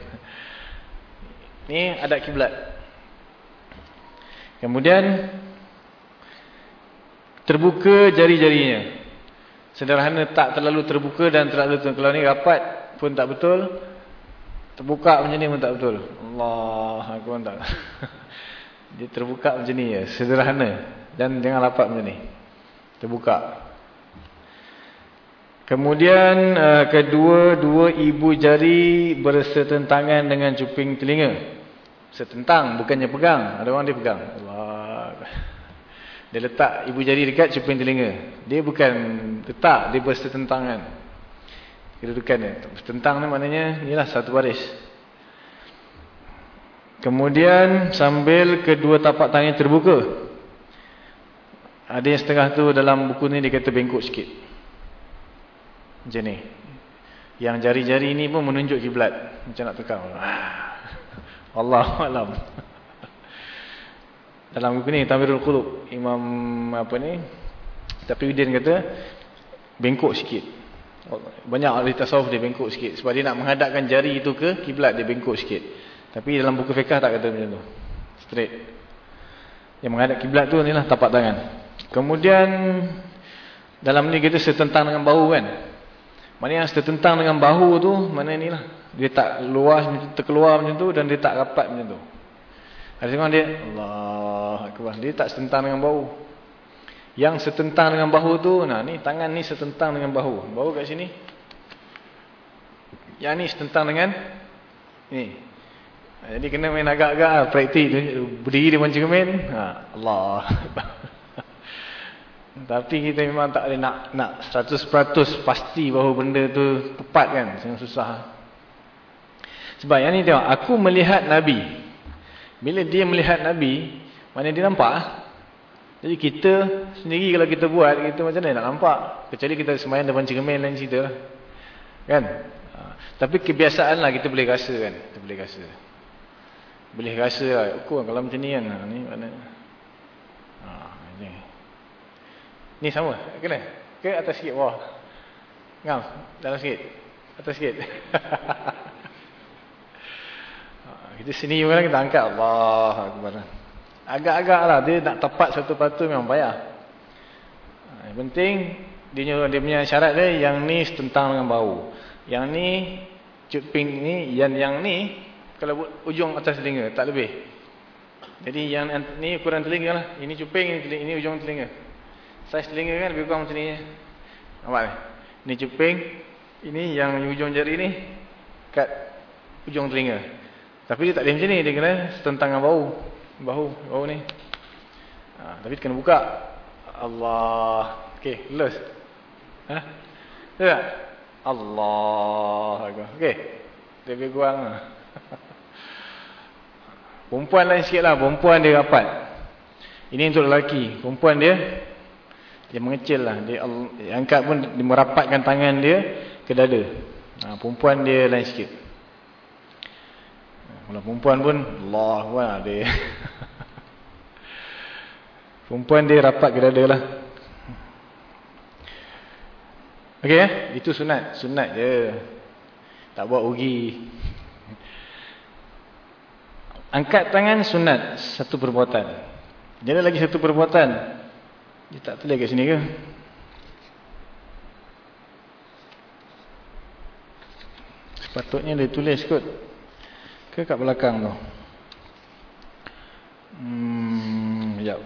[SPEAKER 1] Ni adat kiblat. Kemudian terbuka jari-jarinya. Sederhana tak terlalu terbuka dan terlalu. Kalau ni rapat pun tak betul. Terbuka macam ni pun tak betul. Allah Akbar tak. Dia terbuka macam ni ya. Sederhana. Dan jangan rapat macam ni. Terbuka. Kemudian uh, kedua dua ibu jari bersetentangan dengan cuping telinga. Setentang bukannya pegang. Ada orang dia pegang. Allah. Dia letak ibu jari dekat cuping telinga. Dia bukan letak, dia bersetentangan. Kedudukannya. Setentang ni maknanya inilah satu baris. Kemudian sambil kedua tapak tangan terbuka. Ada yang setengah tu dalam buku ni dia kata bengkok sikit. Macam ni. Yang jari-jari ni pun menunjuk kiblat. Macam nak tukar. Allah alam. Dalam buku ni Tamirul Qulub Imam apa ni? Tapi Udin kata bengkok sikit. Banyak ahli tasawuf dia bengkok sikit sebab dia nak menghadapkan jari itu ke kiblat dia bengkok sikit. Tapi dalam buku fiqh tak kata macam tu. Straight. Yang menghadap kiblat tu inilah tapak tangan. Kemudian dalam ni kita setentang dengan bahu kan. Mana yang tertentang dengan bahu tu, mana ni lah. Dia tak luas, terkeluar macam tu dan dia tak rapat macam tu. Ada tengok dia, Allah Akbar. Dia tak setentang dengan bahu. Yang setentang dengan bahu tu, nah ni tangan ni setentang dengan bahu. Bahu kat sini. Yang ni setentang dengan ni. Jadi kena main agak-agak lah, praktik. Berdiri di mancing main. Ha, Allah. Tapi kita memang tak boleh nak nak 100% pasti bahawa benda tu tepat kan. Sangat susah. Sebab yang ni tengok. Aku melihat Nabi. Bila dia melihat Nabi. Mana dia nampak. Jadi kita sendiri kalau kita buat. Kita macam mana nak nampak. Kecuali kita semayang depan cermin lain cerita. Kan. Ha. Tapi kebiasaan lah kita boleh rasa kan. Kita boleh rasa. Boleh rasa lah. Aku kalau macam ni kan. Ha, ni mana. Ha. Ni sama, kena? Ke atas sikit bawah? Ngam, dalam sikit. Atas sikit. kita sini juga kita angkat. Allah Akbar. Agak-agak lah. Dia nak tepat satu patu memang payah. Yang penting, dia, dia punya syarat dia, yang ni setentang dengan bau. Yang ni, cuping ni, yang yang ni, kalau ujung atas telinga, tak lebih. Jadi yang ni ukuran telinga lah. Ini cuping, ini, telinga, ini ujung telinga. Saiz telinga kan lebih kurang macam ni. Nampak ni? Ni cuping. Ini yang ujung jari ni. Kat ujung telinga. Tapi dia tak boleh macam ni. Dia kena setentang dengan bahu. Bahu. Bahu ni. Ha, tapi kena buka. Allah. Okey. Lulus. Ha? Betul tak? Allah. Okey. Lebih kurang. Perempuan lain sikit lah. Perempuan dia rapat. Ini untuk lelaki. Perempuan dia dia mengecil lah. Dia, dia angkat pun dia merapatkan tangan dia ke dada. Ha, perempuan dia lain sikit. Kalau perempuan pun Allah wah dia. perempuan dia rapat ke dada lah. Okey eh? Itu sunat. Sunat je. Tak buat ugi. Angkat tangan sunat. Satu perbuatan. Jadi lagi satu perbuatan. Dia tak tulis kat sini ke? Sepatutnya dia tulis kot. Ke kat belakang tu? Hmm, sekejap.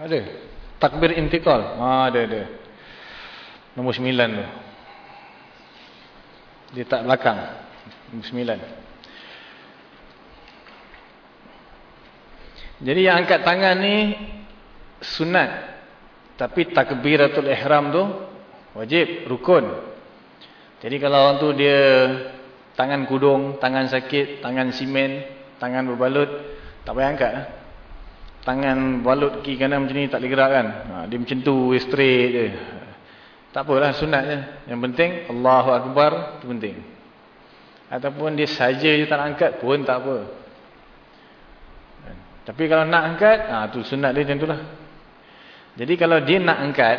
[SPEAKER 1] Ada. Takbir intikal. Ha, ada, ada. Nombor sembilan tu. Dia tak belakang. Nombor sembilan. Jadi yang angkat tangan ni sunat. Tapi takbiratul ihram tu wajib, rukun. Jadi kalau orang tu dia tangan kudung, tangan sakit, tangan simen, tangan berbalut, tak payah angkat lah. Tangan balut kiri kanan macam ni tak boleh gerak kan. Ha, dia macam tu straight je. Tak apalah sunat je. Yang penting Allahu Akbar tu penting. Ataupun dia saja je tak angkat pun tak apa. Tapi kalau nak angkat, ha, tu sunat dia macam tu lah. Jadi kalau dia nak angkat,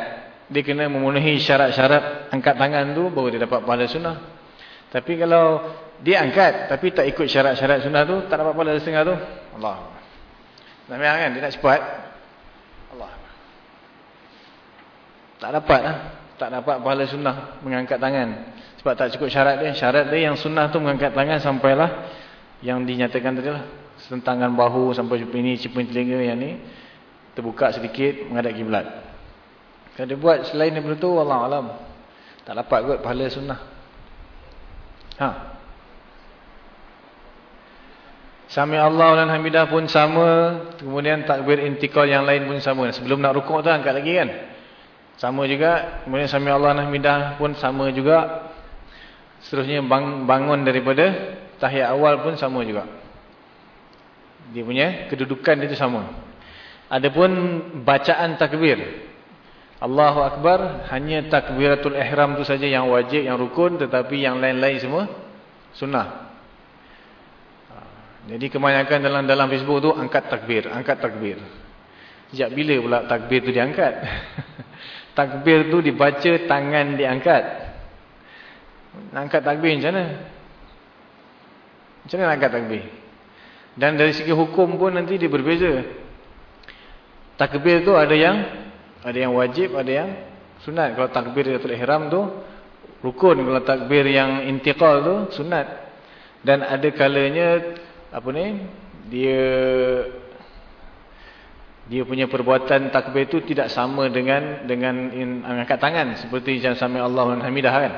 [SPEAKER 1] dia kena memenuhi syarat-syarat angkat tangan tu baru dia dapat pahala sunnah. Tapi kalau dia angkat tapi tak ikut syarat-syarat sunnah tu, tak dapat pahala setengah tu. Allah. Biar kan? Dia nak cepat. Allah. Tak dapat lah. Tak dapat pahala sunnah mengangkat tangan. Sebab tak cukup syarat dia. Syarat dia yang sunnah tu mengangkat tangan sampailah yang dinyatakan tadi lah. Sentangan bahu sampai ini, cipin telinga yang ni terbuka sedikit menghadap kiblat. Kalau dia buat selain daripada tu Allah alam tak dapat kot pahala sunnah. Ha. Sami Allah dan hamidah pun sama, kemudian takbir intikal yang lain pun sama. Sebelum nak rukuk tu angkat lagi kan? Sama juga, kemudian sami Allah dan hamidah pun sama juga. Seterusnya bangun daripada tahiyat awal pun sama juga. Dia punya kedudukan itu sama. Adapun bacaan takbir. Allahu Akbar hanya takbiratul ihram tu saja yang wajib, yang rukun tetapi yang lain-lain semua sunnah. Ha, jadi kebanyakan dalam dalam Facebook tu angkat takbir, angkat takbir. Sejak bila pula takbir tu diangkat? takbir tu dibaca tangan diangkat. Angkat takbir macam mana? Macam mana nak angkat takbir? Dan dari segi hukum pun nanti dia berbeza. Takbir tu ada yang ada yang wajib, ada yang sunat. Kalau takbir Riyadul Ihram tu rukun, kalau takbir yang intiqal tu sunat. Dan ada kalanya apa ni? Dia dia punya perbuatan takbir tu tidak sama dengan dengan angkat tangan seperti yang sami Allah dan hamidah kan.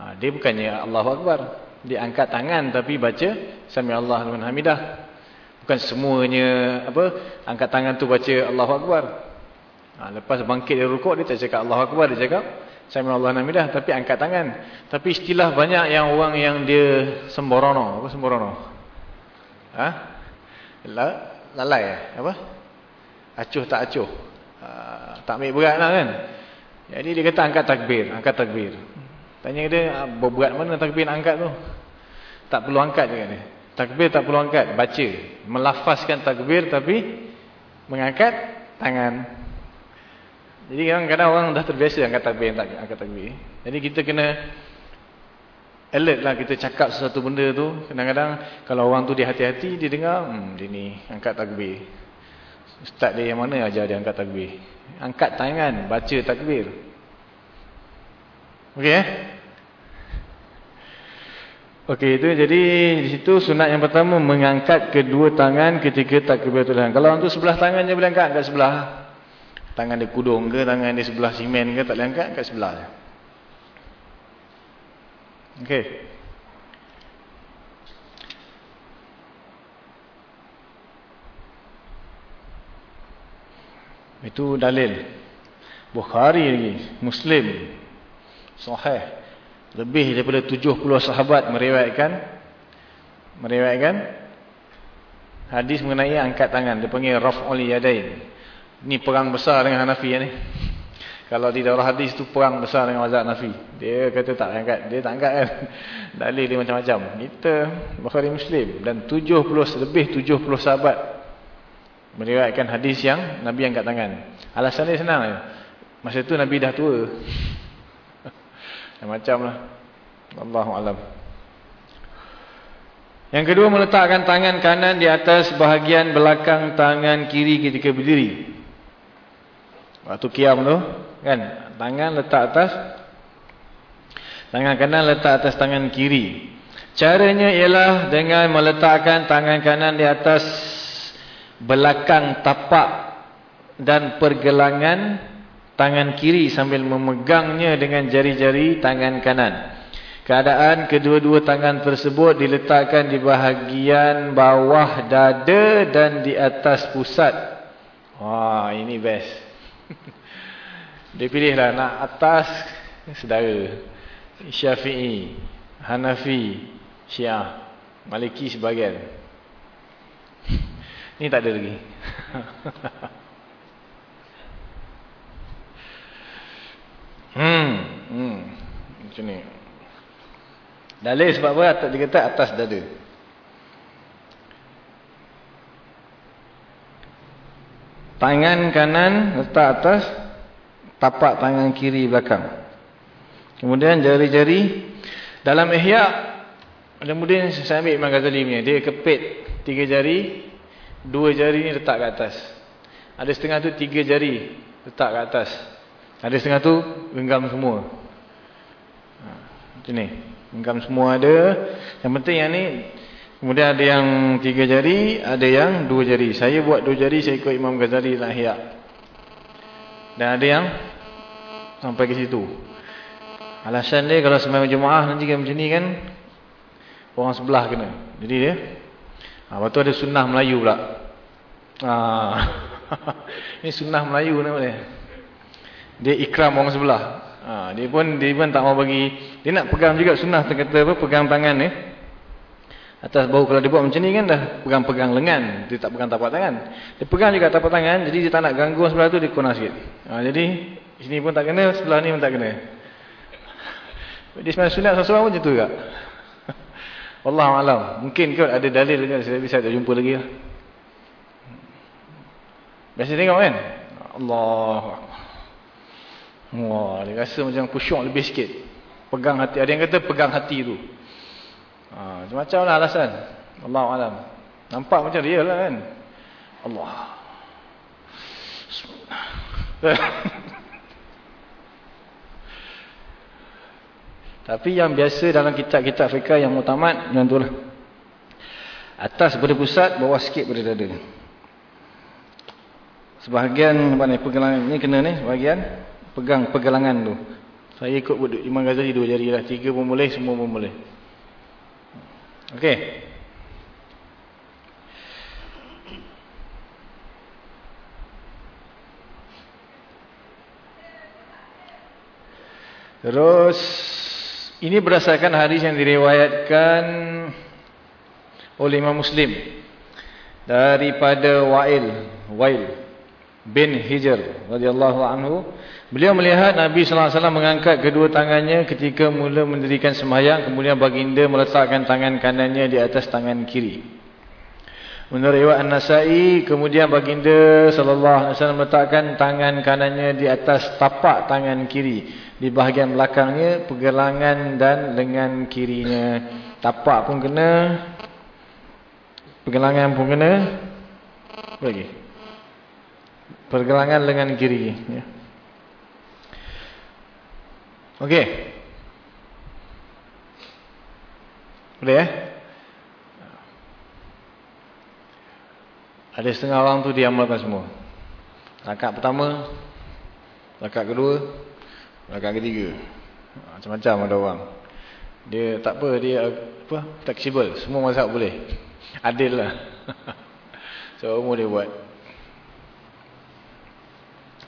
[SPEAKER 1] Ha, dia bukannya Allahu Akbar. Dia angkat tangan tapi baca sami Allah dan hamidah. Bukan semuanya apa angkat tangan tu baca Allahu Akbar. Ha, lepas bangkit dari rukuk dia tak cakap Allahu Akbar, dia cakap Sami Allah namidah tapi angkat tangan. Tapi istilah banyak yang orang yang dia sembrono, apa sembrono? Ha? La, lalai eh? apa? Acuh tak acuh. Ha, tak ambil beratlah kan. Jadi dia kata angkat takbir, angkat takbir. Tanya dia, ah, berberat mana takbir nak angkat tu? Tak perlu angkat juga dia. Takbir tak perlu angkat, baca. Melafazkan takbir tapi mengangkat tangan. Jadi kadang-kadang orang dah terbiasa angkat takbir, angkat takbir. Jadi kita kena alert lah kita cakap sesuatu benda tu. Kadang-kadang kalau orang tu dia hati-hati, dia dengar, hmm, dia ni angkat takbir. Ustaz dia yang mana ajar dia angkat takbir? Angkat tangan, baca takbir. Okey eh? Okey itu jadi di situ sunat yang pertama mengangkat kedua tangan ketika takbiratul ihram. Kalau untuk sebelah tangan je boleh angkat kat sebelah. Tangan dia kudung ke tangan dia sebelah simen ke tak boleh angkat kat sebelah je. Okey. Itu dalil. Bukhari lagi, Muslim. Sahih. Lebih daripada 70 sahabat meriwayatkan meriwayatkan hadis mengenai angkat tangan. Dia panggil raf'ul yadain. Ini perang besar dengan Hanafi ni. Kalau di dalam hadis tu perang besar dengan mazhab Hanafi. Dia kata tak angkat, dia tak angkat kan. Dalil dia macam-macam. Kita Bukhari Muslim dan 70 lebih 70 sahabat meriwayatkan hadis yang Nabi angkat tangan. Alasan dia senang. Masa tu Nabi dah tua. Macam lah. Allahu alam. Yang kedua meletakkan tangan kanan di atas bahagian belakang tangan kiri ketika berdiri. Waktu kiam tu, kan? Tangan letak atas tangan kanan letak atas tangan kiri. Caranya ialah dengan meletakkan tangan kanan di atas belakang tapak dan pergelangan tangan kiri sambil memegangnya dengan jari-jari tangan kanan. Keadaan kedua-dua tangan tersebut diletakkan di bahagian bawah dada dan di atas pusat. Wah, ini best. Dia pilihlah nak atas sedara. Syafi'i, Hanafi, Syiah, Maliki sebagian. Ni tak ada lagi. hmm, hmm. Macam ni. Dalil sebab apa? Dia kata atas dada. Tangan kanan letak atas tapak tangan kiri belakang. Kemudian jari-jari dalam ihya kemudian saya ambil Imam Ghazali punya. Dia kepit tiga jari, dua jari ni letak ke atas. Ada setengah tu tiga jari letak ke atas. Ada setengah tu genggam semua. Ha, macam ni. Genggam semua ada. Yang penting yang ni Kemudian ada yang tiga jari, ada yang dua jari. Saya buat dua jari, saya ikut Imam Ghazali lahir. Dan ada yang sampai ke situ. Alasan dia kalau sembahyang jemaah nanti kan macam ni kan orang sebelah kena. Jadi dia ha, lepas ada sunnah Melayu pula. Ha, ini sunnah Melayu nama dia. Dia ikram orang sebelah. Ha, dia pun dia pun tak mau bagi dia nak pegang juga sunnah kata apa pegang tangan ni. Atas bau kalau dia buat macam ni kan dah pegang-pegang lengan. Dia tak pegang tapak tangan. Dia pegang juga tapak tangan. Jadi dia tak nak ganggu sebelah tu dia kona sikit. Ha, jadi sini pun tak kena. Sebelah ni pun tak kena. Di sebelah sunat sesuatu pun macam tu juga. Wallahualam. Mungkin kot ada dalil kan. Saya bisa tak jumpa lagi lah. Biasa tengok kan. Allah. Wah, dia rasa macam kusyuk lebih sikit. Pegang hati. Ada yang kata pegang hati tu. Macam-macam lah alasan. Allah alam. Nampak macam real lah kan. Allah. Tapi yang biasa dalam kitab-kitab fiqah yang mutamat, yang tu lah. Atas pada pusat, bawah sikit pada dada. Sebahagian, ni, pergelangan ni kena ni, sebahagian, pegang pergelangan tu. Saya ikut Imam Ghazali dua jari lah. Tiga pun boleh, semua pun boleh. Okey. Terus ini berdasarkan hadis yang diriwayatkan oleh Imam Muslim daripada Wa'il Wa'il bin Hijr radhiyallahu anhu Beliau melihat Nabi sallallahu alaihi wasallam mengangkat kedua tangannya ketika mula mendirikan sembahyang kemudian baginda meletakkan tangan kanannya di atas tangan kiri. Menurut riwayat An-Nasa'i kemudian baginda sallallahu alaihi wasallam meletakkan tangan kanannya di atas tapak tangan kiri di bahagian belakangnya pergelangan dan lengan kirinya. Tapak pun kena pergelangan pun kena apa lagi? Pergelangan lengan kiri ya. Okey. Boleh eh? Ada setengah orang tu diamalkan semua. Rakaat pertama, rakaat kedua, rakaat ketiga. Macam-macam ada orang. Dia tak apa, dia apa? Fleksibel, semua mazhab boleh. Adil lah. so, semua dia buat.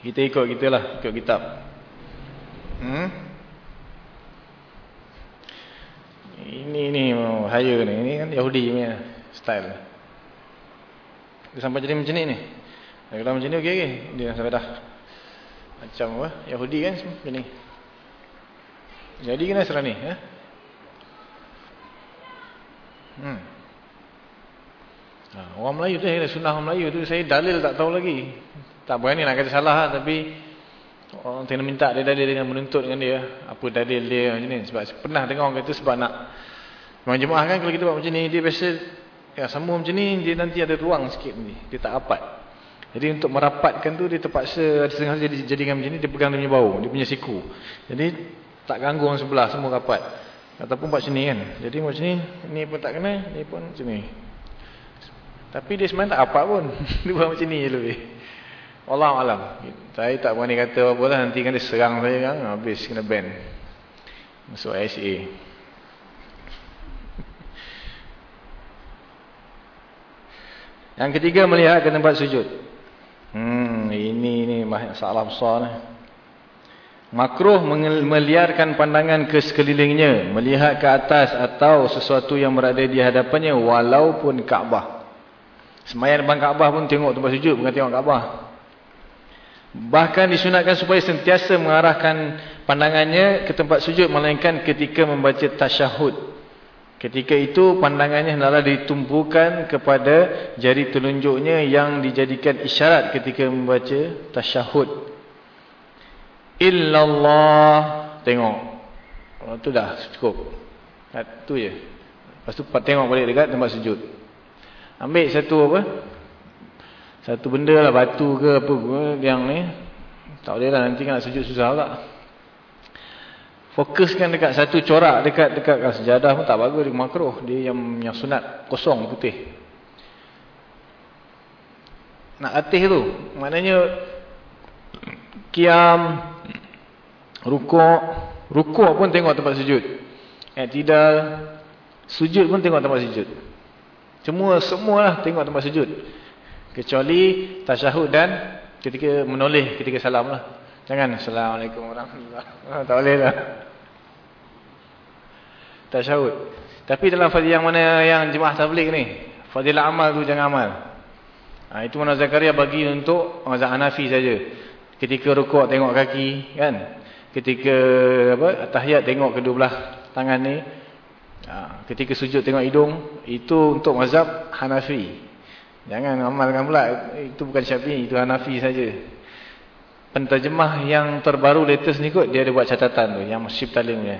[SPEAKER 1] Kita ikut kita lah, ikut kitab. Hmm? Ini ni oh, haya ni. Ini kan Yahudi punya style. Dia sampai jadi macam ni ni. Kalau macam ni okey okey. Dia sampai dah macam apa? Yahudi kan macam ni. Jadi kena serah ni, ya? Hmm. Ha, orang Melayu tu, sunnah orang Melayu tu saya dalil tak tahu lagi. Tak berani nak kata salah lah, tapi orang tengah minta dia dalil dengan menuntut dengan dia. Apa dalil dia macam ni. Sebab pernah dengar orang kata sebab nak Memang jemaah kan kalau kita buat macam ni, dia biasa ya, sambung macam ni, dia nanti ada ruang sikit ni. Dia tak rapat. Jadi untuk merapatkan tu, dia terpaksa, ada setengah jadi jadikan macam ni, dia pegang dia punya bau, dia punya siku. Jadi tak ganggu orang sebelah, semua rapat. Ataupun buat macam ni kan. Jadi macam ni, ni pun tak kena, ni pun macam ni. Tapi dia sebenarnya tak rapat pun. dia buat macam ni je lebih. Allah alam. Saya tak berani kata apa-apa lah, nanti dia serang saya kan, habis kena ban. Masuk ISA. Yang ketiga melihat ke tempat sujud. Hmm, ini ni masalah besar ni. Makruh meliarkan pandangan ke sekelilingnya. Melihat ke atas atau sesuatu yang berada di hadapannya walaupun Kaabah. Semayang depan Kaabah pun tengok tempat sujud bukan tengok Kaabah. Bahkan disunatkan supaya sentiasa mengarahkan pandangannya ke tempat sujud melainkan ketika membaca tasyahud. Ketika itu pandangannya hendaklah ditumpukan kepada jari telunjuknya yang dijadikan isyarat ketika membaca tasyahud. Illallah tengok. Oh, tu dah cukup. Itu je. Lepas tu tengok balik dekat tempat sujud. Ambil satu apa? Satu benda lah batu ke apa yang ni. Tak boleh lah nanti kan nak sujud susah tak. Fokuskan dekat satu corak dekat dekat sejadah pun tak bagus dia makruh. Dia yang yang sunat kosong putih. Nak latih tu. Maknanya kiam rukuk, rukuk pun tengok tempat sujud. I'tidal sujud pun tengok tempat sujud. Semua semualah tengok tempat sujud. Kecuali tasyahud dan ketika menoleh ketika salam lah. Jangan Assalamualaikum warahmatullahi. Tak boleh lah. Tasyahud. Tapi dalam fadilah yang mana yang jemaah tablik ni. Fadilah amal tu jangan amal. Ha, itu mana Zakaria bagi untuk mazhab Hanafi saja. Ketika rukuk tengok kaki kan. Ketika apa tahiyat tengok kedua belah tangan ni. Ha, ketika sujud tengok hidung. Itu untuk mazhab Hanafi. Jangan amalkan pula. Itu bukan syafi'i. Itu Hanafi saja. Penterjemah yang terbaru latest ni kot. Dia ada buat catatan tu. Yang Syib Talim ni.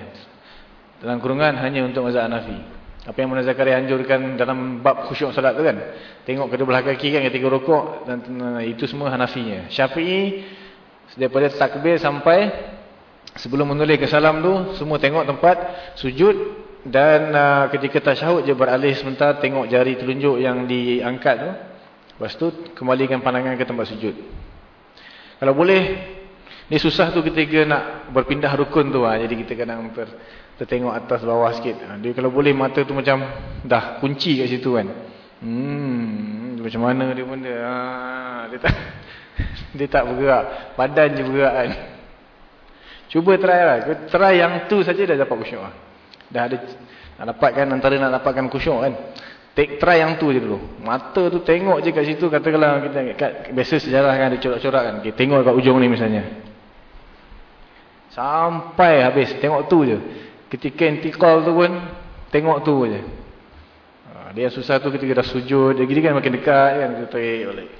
[SPEAKER 1] Dalam kurungan hanya untuk mazhab Hanafi. Apa yang Munazir Zakari anjurkan dalam bab khusyuk salat tu kan. Tengok kedua belah kaki kan ketika rokok. Dan, itu semua Hanafinya. Syafi'i. Daripada takbir sampai. Sebelum menulis ke salam tu. Semua tengok tempat sujud. Dan uh, ketika tasyahud je beralih sebentar tengok jari telunjuk yang diangkat tu. Lepas tu kembalikan pandangan ke tempat sujud. Kalau boleh, ni susah tu ketika nak berpindah rukun tu. Ha. Jadi kita kadang ter, tertengok atas bawah sikit. Ha. Dia kalau boleh mata tu macam dah kunci kat situ kan. Hmm, macam mana dia benda. Ha. Dia, tak, dia tak bergerak. Badan je bergerak kan. Cuba try lah. Try yang tu saja dah dapat kusyuk lah. Dah ada nak dapatkan antara nak dapatkan khusyuk kan. Take try yang tu je dulu. Mata tu tengok je kat situ katakanlah kita kat biasa sejarah kan ada corak-corak kan. Okay, tengok kat ujung ni misalnya. Sampai habis tengok tu je. Ketika intikal tu pun tengok tu je. Ha, dia susah tu ketika dah sujud, dia gini kan makin dekat kan kita tarik balik.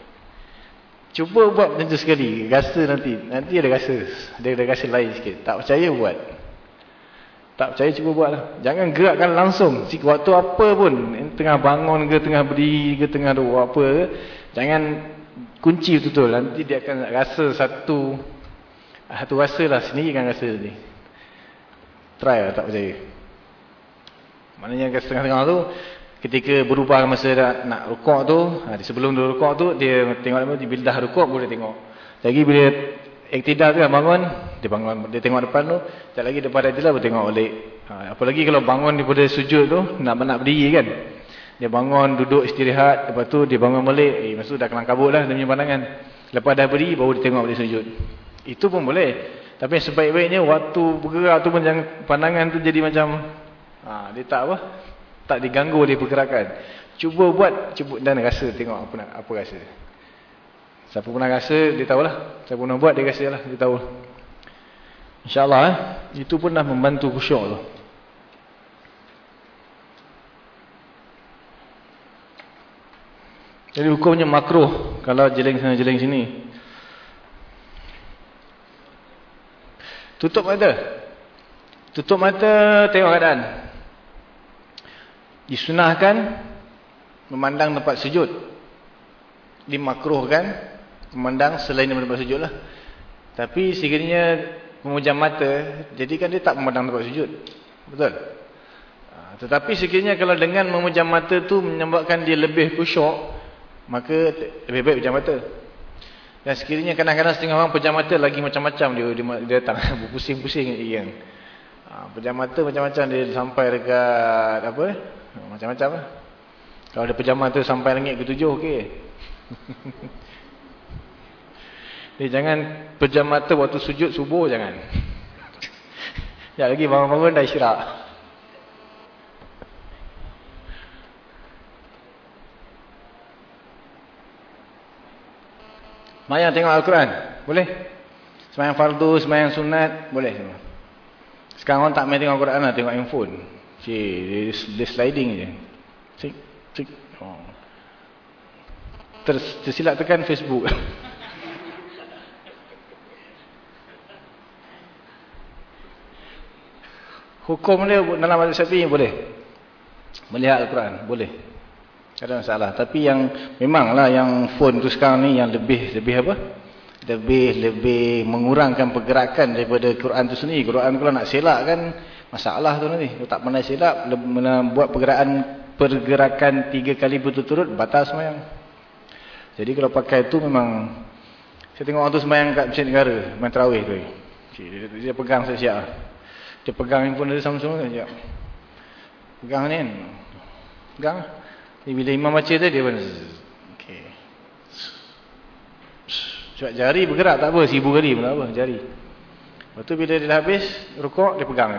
[SPEAKER 1] Cuba buat macam tu sekali, rasa nanti. Nanti ada rasa. Dia ada rasa lain sikit. Tak percaya buat. Tak percaya cuba buatlah. Jangan gerakkan langsung. Waktu apa pun. Tengah bangun ke, tengah berdiri ke, tengah buat apa ke. Jangan kunci betul-betul. Nanti dia akan rasa satu. Satu rasa lah. Sendiri kan rasa ni. Try lah tak percaya. Maknanya ke setengah-tengah tu. Ketika berubah masa nak, nak rukuk tu. Sebelum dia rukuk tu. Dia tengok bila dah rukuk boleh tengok. Lagi bila Iktidal tu kan bangun, dia bangun, dia tengok depan tu, tak lagi depan dia lah, tengok balik. Ha, apalagi kalau bangun daripada sujud tu, nak nak berdiri kan. Dia bangun, duduk istirahat, lepas tu dia bangun balik, eh maksud dah kelang kabut lah dia punya pandangan. Lepas dah berdiri, baru dia tengok balik sujud. Itu pun boleh. Tapi sebaik-baiknya, waktu bergerak tu pun jangan, pandangan tu jadi macam, ha, dia tak apa, tak diganggu oleh pergerakan. Cuba buat, cuba dan rasa, tengok apa nak, apa rasa. Siapa pernah rasa, dia tahulah. Siapa pernah buat, dia rasa lah. Dia tahu. InsyaAllah, eh, itu pun dah membantu khusyuk tu. Jadi hukumnya makruh kalau jeling sana jeling sini. Tutup mata. Tutup mata, tengok keadaan. Disunahkan memandang tempat sujud. Dimakruhkan memandang selain daripada sujud lah. Tapi sekiranya memujam mata, jadi kan dia tak memandang tempat sujud. Betul? Ha, tetapi sekiranya kalau dengan memujam mata tu menyebabkan dia lebih kusyuk, maka lebih baik pejam mata. Dan sekiranya kadang-kadang setengah orang pejam mata lagi macam-macam dia, dia, datang berpusing-pusing kan. Ha, pejam mata macam-macam dia sampai dekat apa? Macam-macam lah. Kalau ada pejam mata sampai langit ke tujuh, okey. Jadi jangan pejam mata waktu sujud subuh jangan. Ya lagi bangun-bangun dah isyarak. Mayang tengok Al-Quran. Boleh? Semayang fardu, semayang sunat. Boleh semua. Sekarang orang tak main tengok Al-Quran lah. Tengok handphone. Cik, dia, dia sliding je. Cik, cik. Oh. Ter, tersilap tekan Facebook. Hukum dia dalam mazhab Syafi'i boleh. Melihat Al-Quran boleh. Ada masalah. Tapi yang memanglah yang phone tu sekarang ni yang lebih lebih apa? Lebih lebih mengurangkan pergerakan daripada Quran tu sendiri. Quran kalau nak selak kan masalah tu nanti. Tak pandai selak buat pergerakan pergerakan tiga kali berturut-turut batas semayang. Jadi kalau pakai tu memang saya tengok orang tu semayang kat Masjid Negara, main tarawih tu. Dia, dia, dia pegang siap-siap. Dia pegang handphone dia sama-sama sekejap. Pegang ni kan. Pegang. Bila imam baca tu dia pun. Okay. Sebab jari bergerak tak apa. Sibu kali pun tak apa. Jari. Lepas tu bila dia dah habis. Rukuk dia pegang.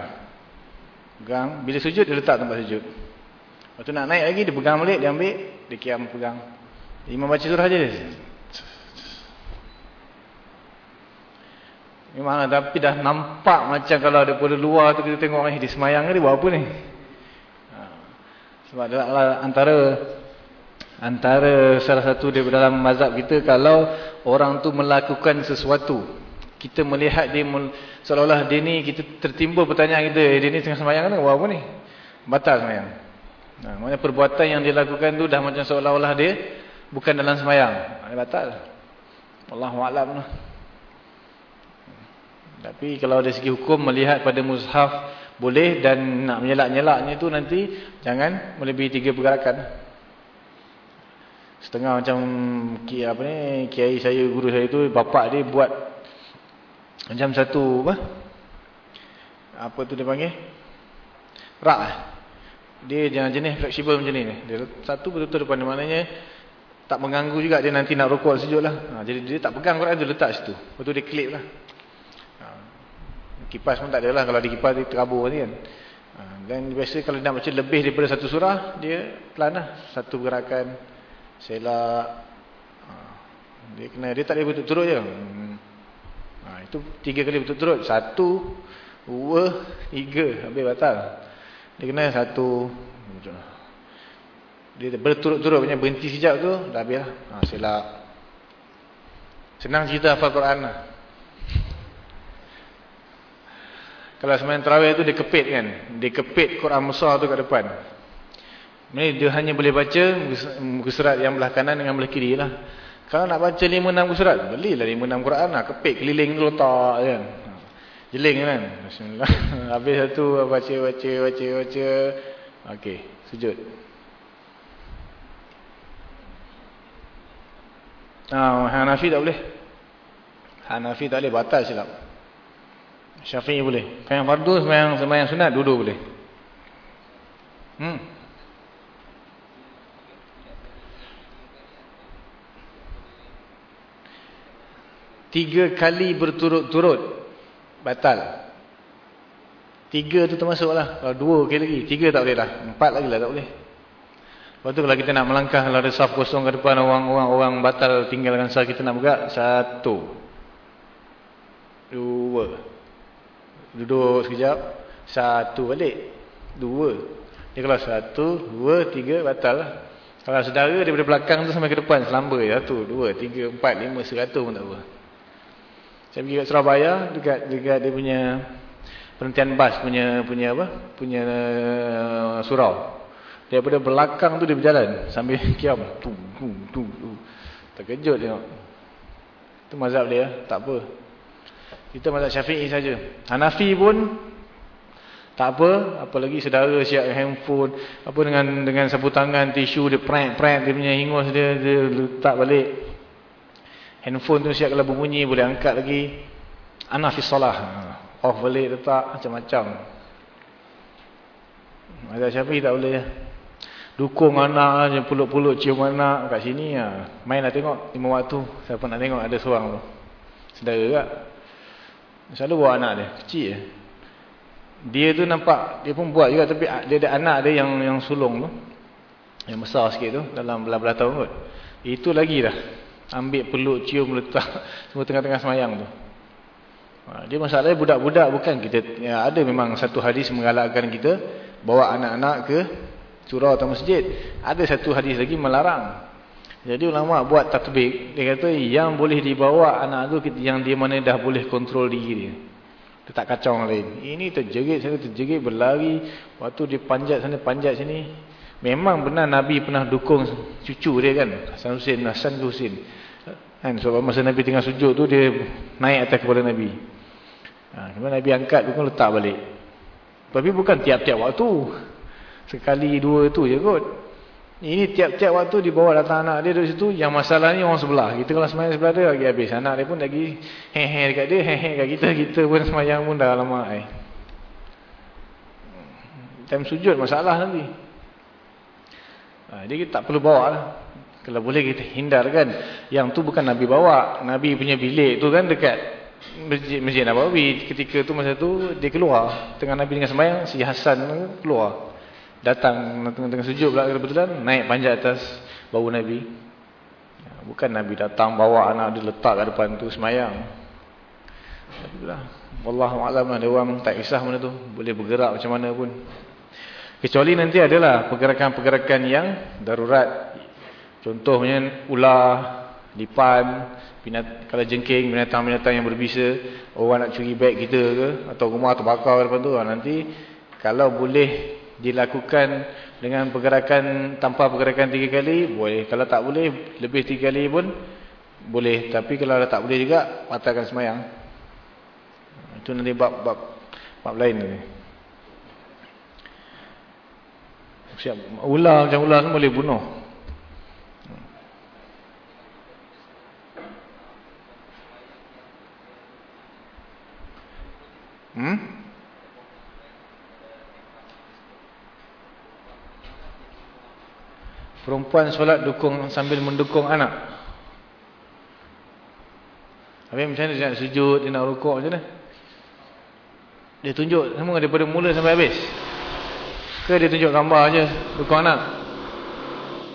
[SPEAKER 1] Pegang. Bila sujud dia letak tempat sujud. Lepas tu nak naik lagi dia pegang balik. Dia ambil. Dia kiam pegang. Imam baca surah je dia. Memang tapi dah nampak macam kalau ada pada luar tu kita tengok ni di semayang ni buat apa ni? Ha. Sebab adalah antara antara salah satu di dalam mazhab kita kalau orang tu melakukan sesuatu kita melihat dia seolah-olah dia ni kita tertimbul pertanyaan kita eh, dia ni tengah semayang ni buat apa ni? Batal semayang. Ha, maknanya perbuatan yang dia lakukan tu dah macam seolah-olah dia bukan dalam semayang. Ha, batal. Wallahu a'lam. Tapi kalau dari segi hukum melihat pada mushaf boleh dan nak menyelak-nyelaknya tu nanti jangan melebihi tiga pergerakan. Setengah macam apa ni kiai saya guru saya tu bapak dia buat macam satu apa? Apa tu dia panggil? Rak. Eh? Dia jangan jenis fleksibel macam ni. Dia satu betul-betul depan maknanya tak mengganggu juga dia nanti nak rokok sejuk lah. Ha, jadi dia tak pegang Quran tu letak situ. Betul dia klik lah. Kipas pun tak ada lah. Kalau di kipas dia terabur kan. Ha, dan biasa kalau nak baca lebih daripada satu surah, dia pelan lah. Satu gerakan. Selak. Ha, dia kena, dia tak boleh betul-turut je. Hmm. Ha, itu tiga kali betul-turut. Satu, dua, tiga. Habis batal. Dia kena satu. Dia berturut-turut punya berhenti sekejap tu. Dah habis lah. Ha, selak. Senang cerita hafal Quran lah. Kalau sembahyang tarawih tu dia kepit kan. Dia kepit Quran besar tu kat depan. Ini dia hanya boleh baca muka surat yang belah kanan dengan belah kiri lah. Kalau nak baca 5-6 muka surat, belilah 5-6 Quran lah. Kepit keliling tu letak kan. Jeling kan. Bismillah. Habis satu baca, baca, baca, baca. Okey, sujud. Ah, Hanafi tak boleh. Hanafi tak boleh batal silap. Syafi'i boleh. Yang fardu sembahyang sembahyang sunat duduk boleh. Hmm. Tiga kali berturut-turut batal. Tiga tu termasuklah. Kalau dua kali lagi, tiga tak boleh lah. Empat lagi lah tak boleh. Lepas tu kalau kita nak melangkah kalau ada saf kosong ke depan orang-orang orang batal tinggalkan saf kita nak bergerak. Satu. Dua. Duduk sekejap. Satu balik. Dua. Dia kalau satu, dua, tiga, batal lah. Kalau saudara daripada belakang tu sampai ke depan, selamba. Satu, dua, tiga, empat, lima, seratus pun tak apa. Saya pergi kat Surabaya, dekat, dekat dia punya penentian bas punya punya apa? Punya uh, surau. Daripada belakang tu dia berjalan sambil kiam. Tu, tu, tu, tu. Terkejut tengok. Itu mazhab dia, tak apa. Kita mazhab syafi'i saja. Hanafi pun tak apa. Apalagi saudara siap handphone. Apa dengan dengan sapu tangan, tisu dia prank-prank. Dia punya hingus dia, dia letak balik. Handphone tu siap kalau berbunyi boleh angkat lagi. Hanafi salah. Off balik letak macam-macam. Mazhab syafi'i tak boleh. Dukung anak je peluk-peluk cium anak kat sini. Ya. Mainlah tengok lima waktu. Siapa nak tengok ada seorang tu. Saudara tak? Selalu bawa anak dia, kecil dia tu nampak dia pun buat juga tapi dia ada anak dia yang yang sulung tu. Yang besar sikit tu dalam belah-belah tahun kot. Itu lagi dah. Ambil peluk cium letak semua tengah-tengah semayang tu. Ha, dia masalahnya budak-budak bukan kita ya, ada memang satu hadis menggalakkan kita bawa anak-anak ke surau atau masjid. Ada satu hadis lagi melarang jadi ulama buat tatbik dia kata yang boleh dibawa anak tu yang dia mana dah boleh kontrol diri dia dia tak kacau orang lain. Ini terjerit sana terjerit berlari. Waktu dia panjat sana panjat sini. Memang benar Nabi pernah dukung cucu dia kan. Hasan Hussein, Hasan Hussein. Kan? Sebab masa Nabi tengah sujud tu dia naik atas kepala Nabi. Ha, Nabi angkat dia pun letak balik. Tapi bukan tiap-tiap waktu. Sekali dua tu je kot. Ini tiap-tiap waktu dibawa datang anak dia dari situ. Yang masalahnya orang sebelah. Kita kalau semayang sebelah dia lagi habis. Anak dia pun lagi hehe dekat dia. Hehe dekat kita. Kita pun semayang pun dah lama. Eh. Time sujud masalah nanti. Ha, dia kita tak perlu bawa lah. Kalau boleh kita hindarkan. Yang tu bukan Nabi bawa. Nabi punya bilik tu kan dekat Masjid, Masjid Nabawi. Ketika tu masa tu dia keluar. Tengah Nabi dengan semayang. Si Hasan keluar datang tengah-tengah sujud pula kebetulan naik panjat atas bau Nabi. Ya, bukan Nabi datang bawa anak dia letak kat depan tu semayang. Alhamdulillah Wallahu'alam ada orang tak kisah mana tu boleh bergerak macam mana pun. Kecuali nanti adalah pergerakan-pergerakan yang darurat. Contohnya ular lipan binat, kalau jengking binatang-binatang yang berbisa orang nak curi beg kita ke atau rumah terbakar depan tu nanti kalau boleh dilakukan dengan pergerakan tanpa pergerakan tiga kali boleh. Kalau tak boleh lebih tiga kali pun boleh. Tapi kalau tak boleh juga batalkan semayang. Itu nanti bab bab bab lain ni siap. Ular macam ular kan boleh bunuh. Hmm Perempuan solat dukung sambil mendukung anak. Habis macam mana dia nak sujud, dia nak rukuk macam mana? Dia tunjuk semua daripada mula sampai habis. Ke dia tunjuk gambar aja dukung anak?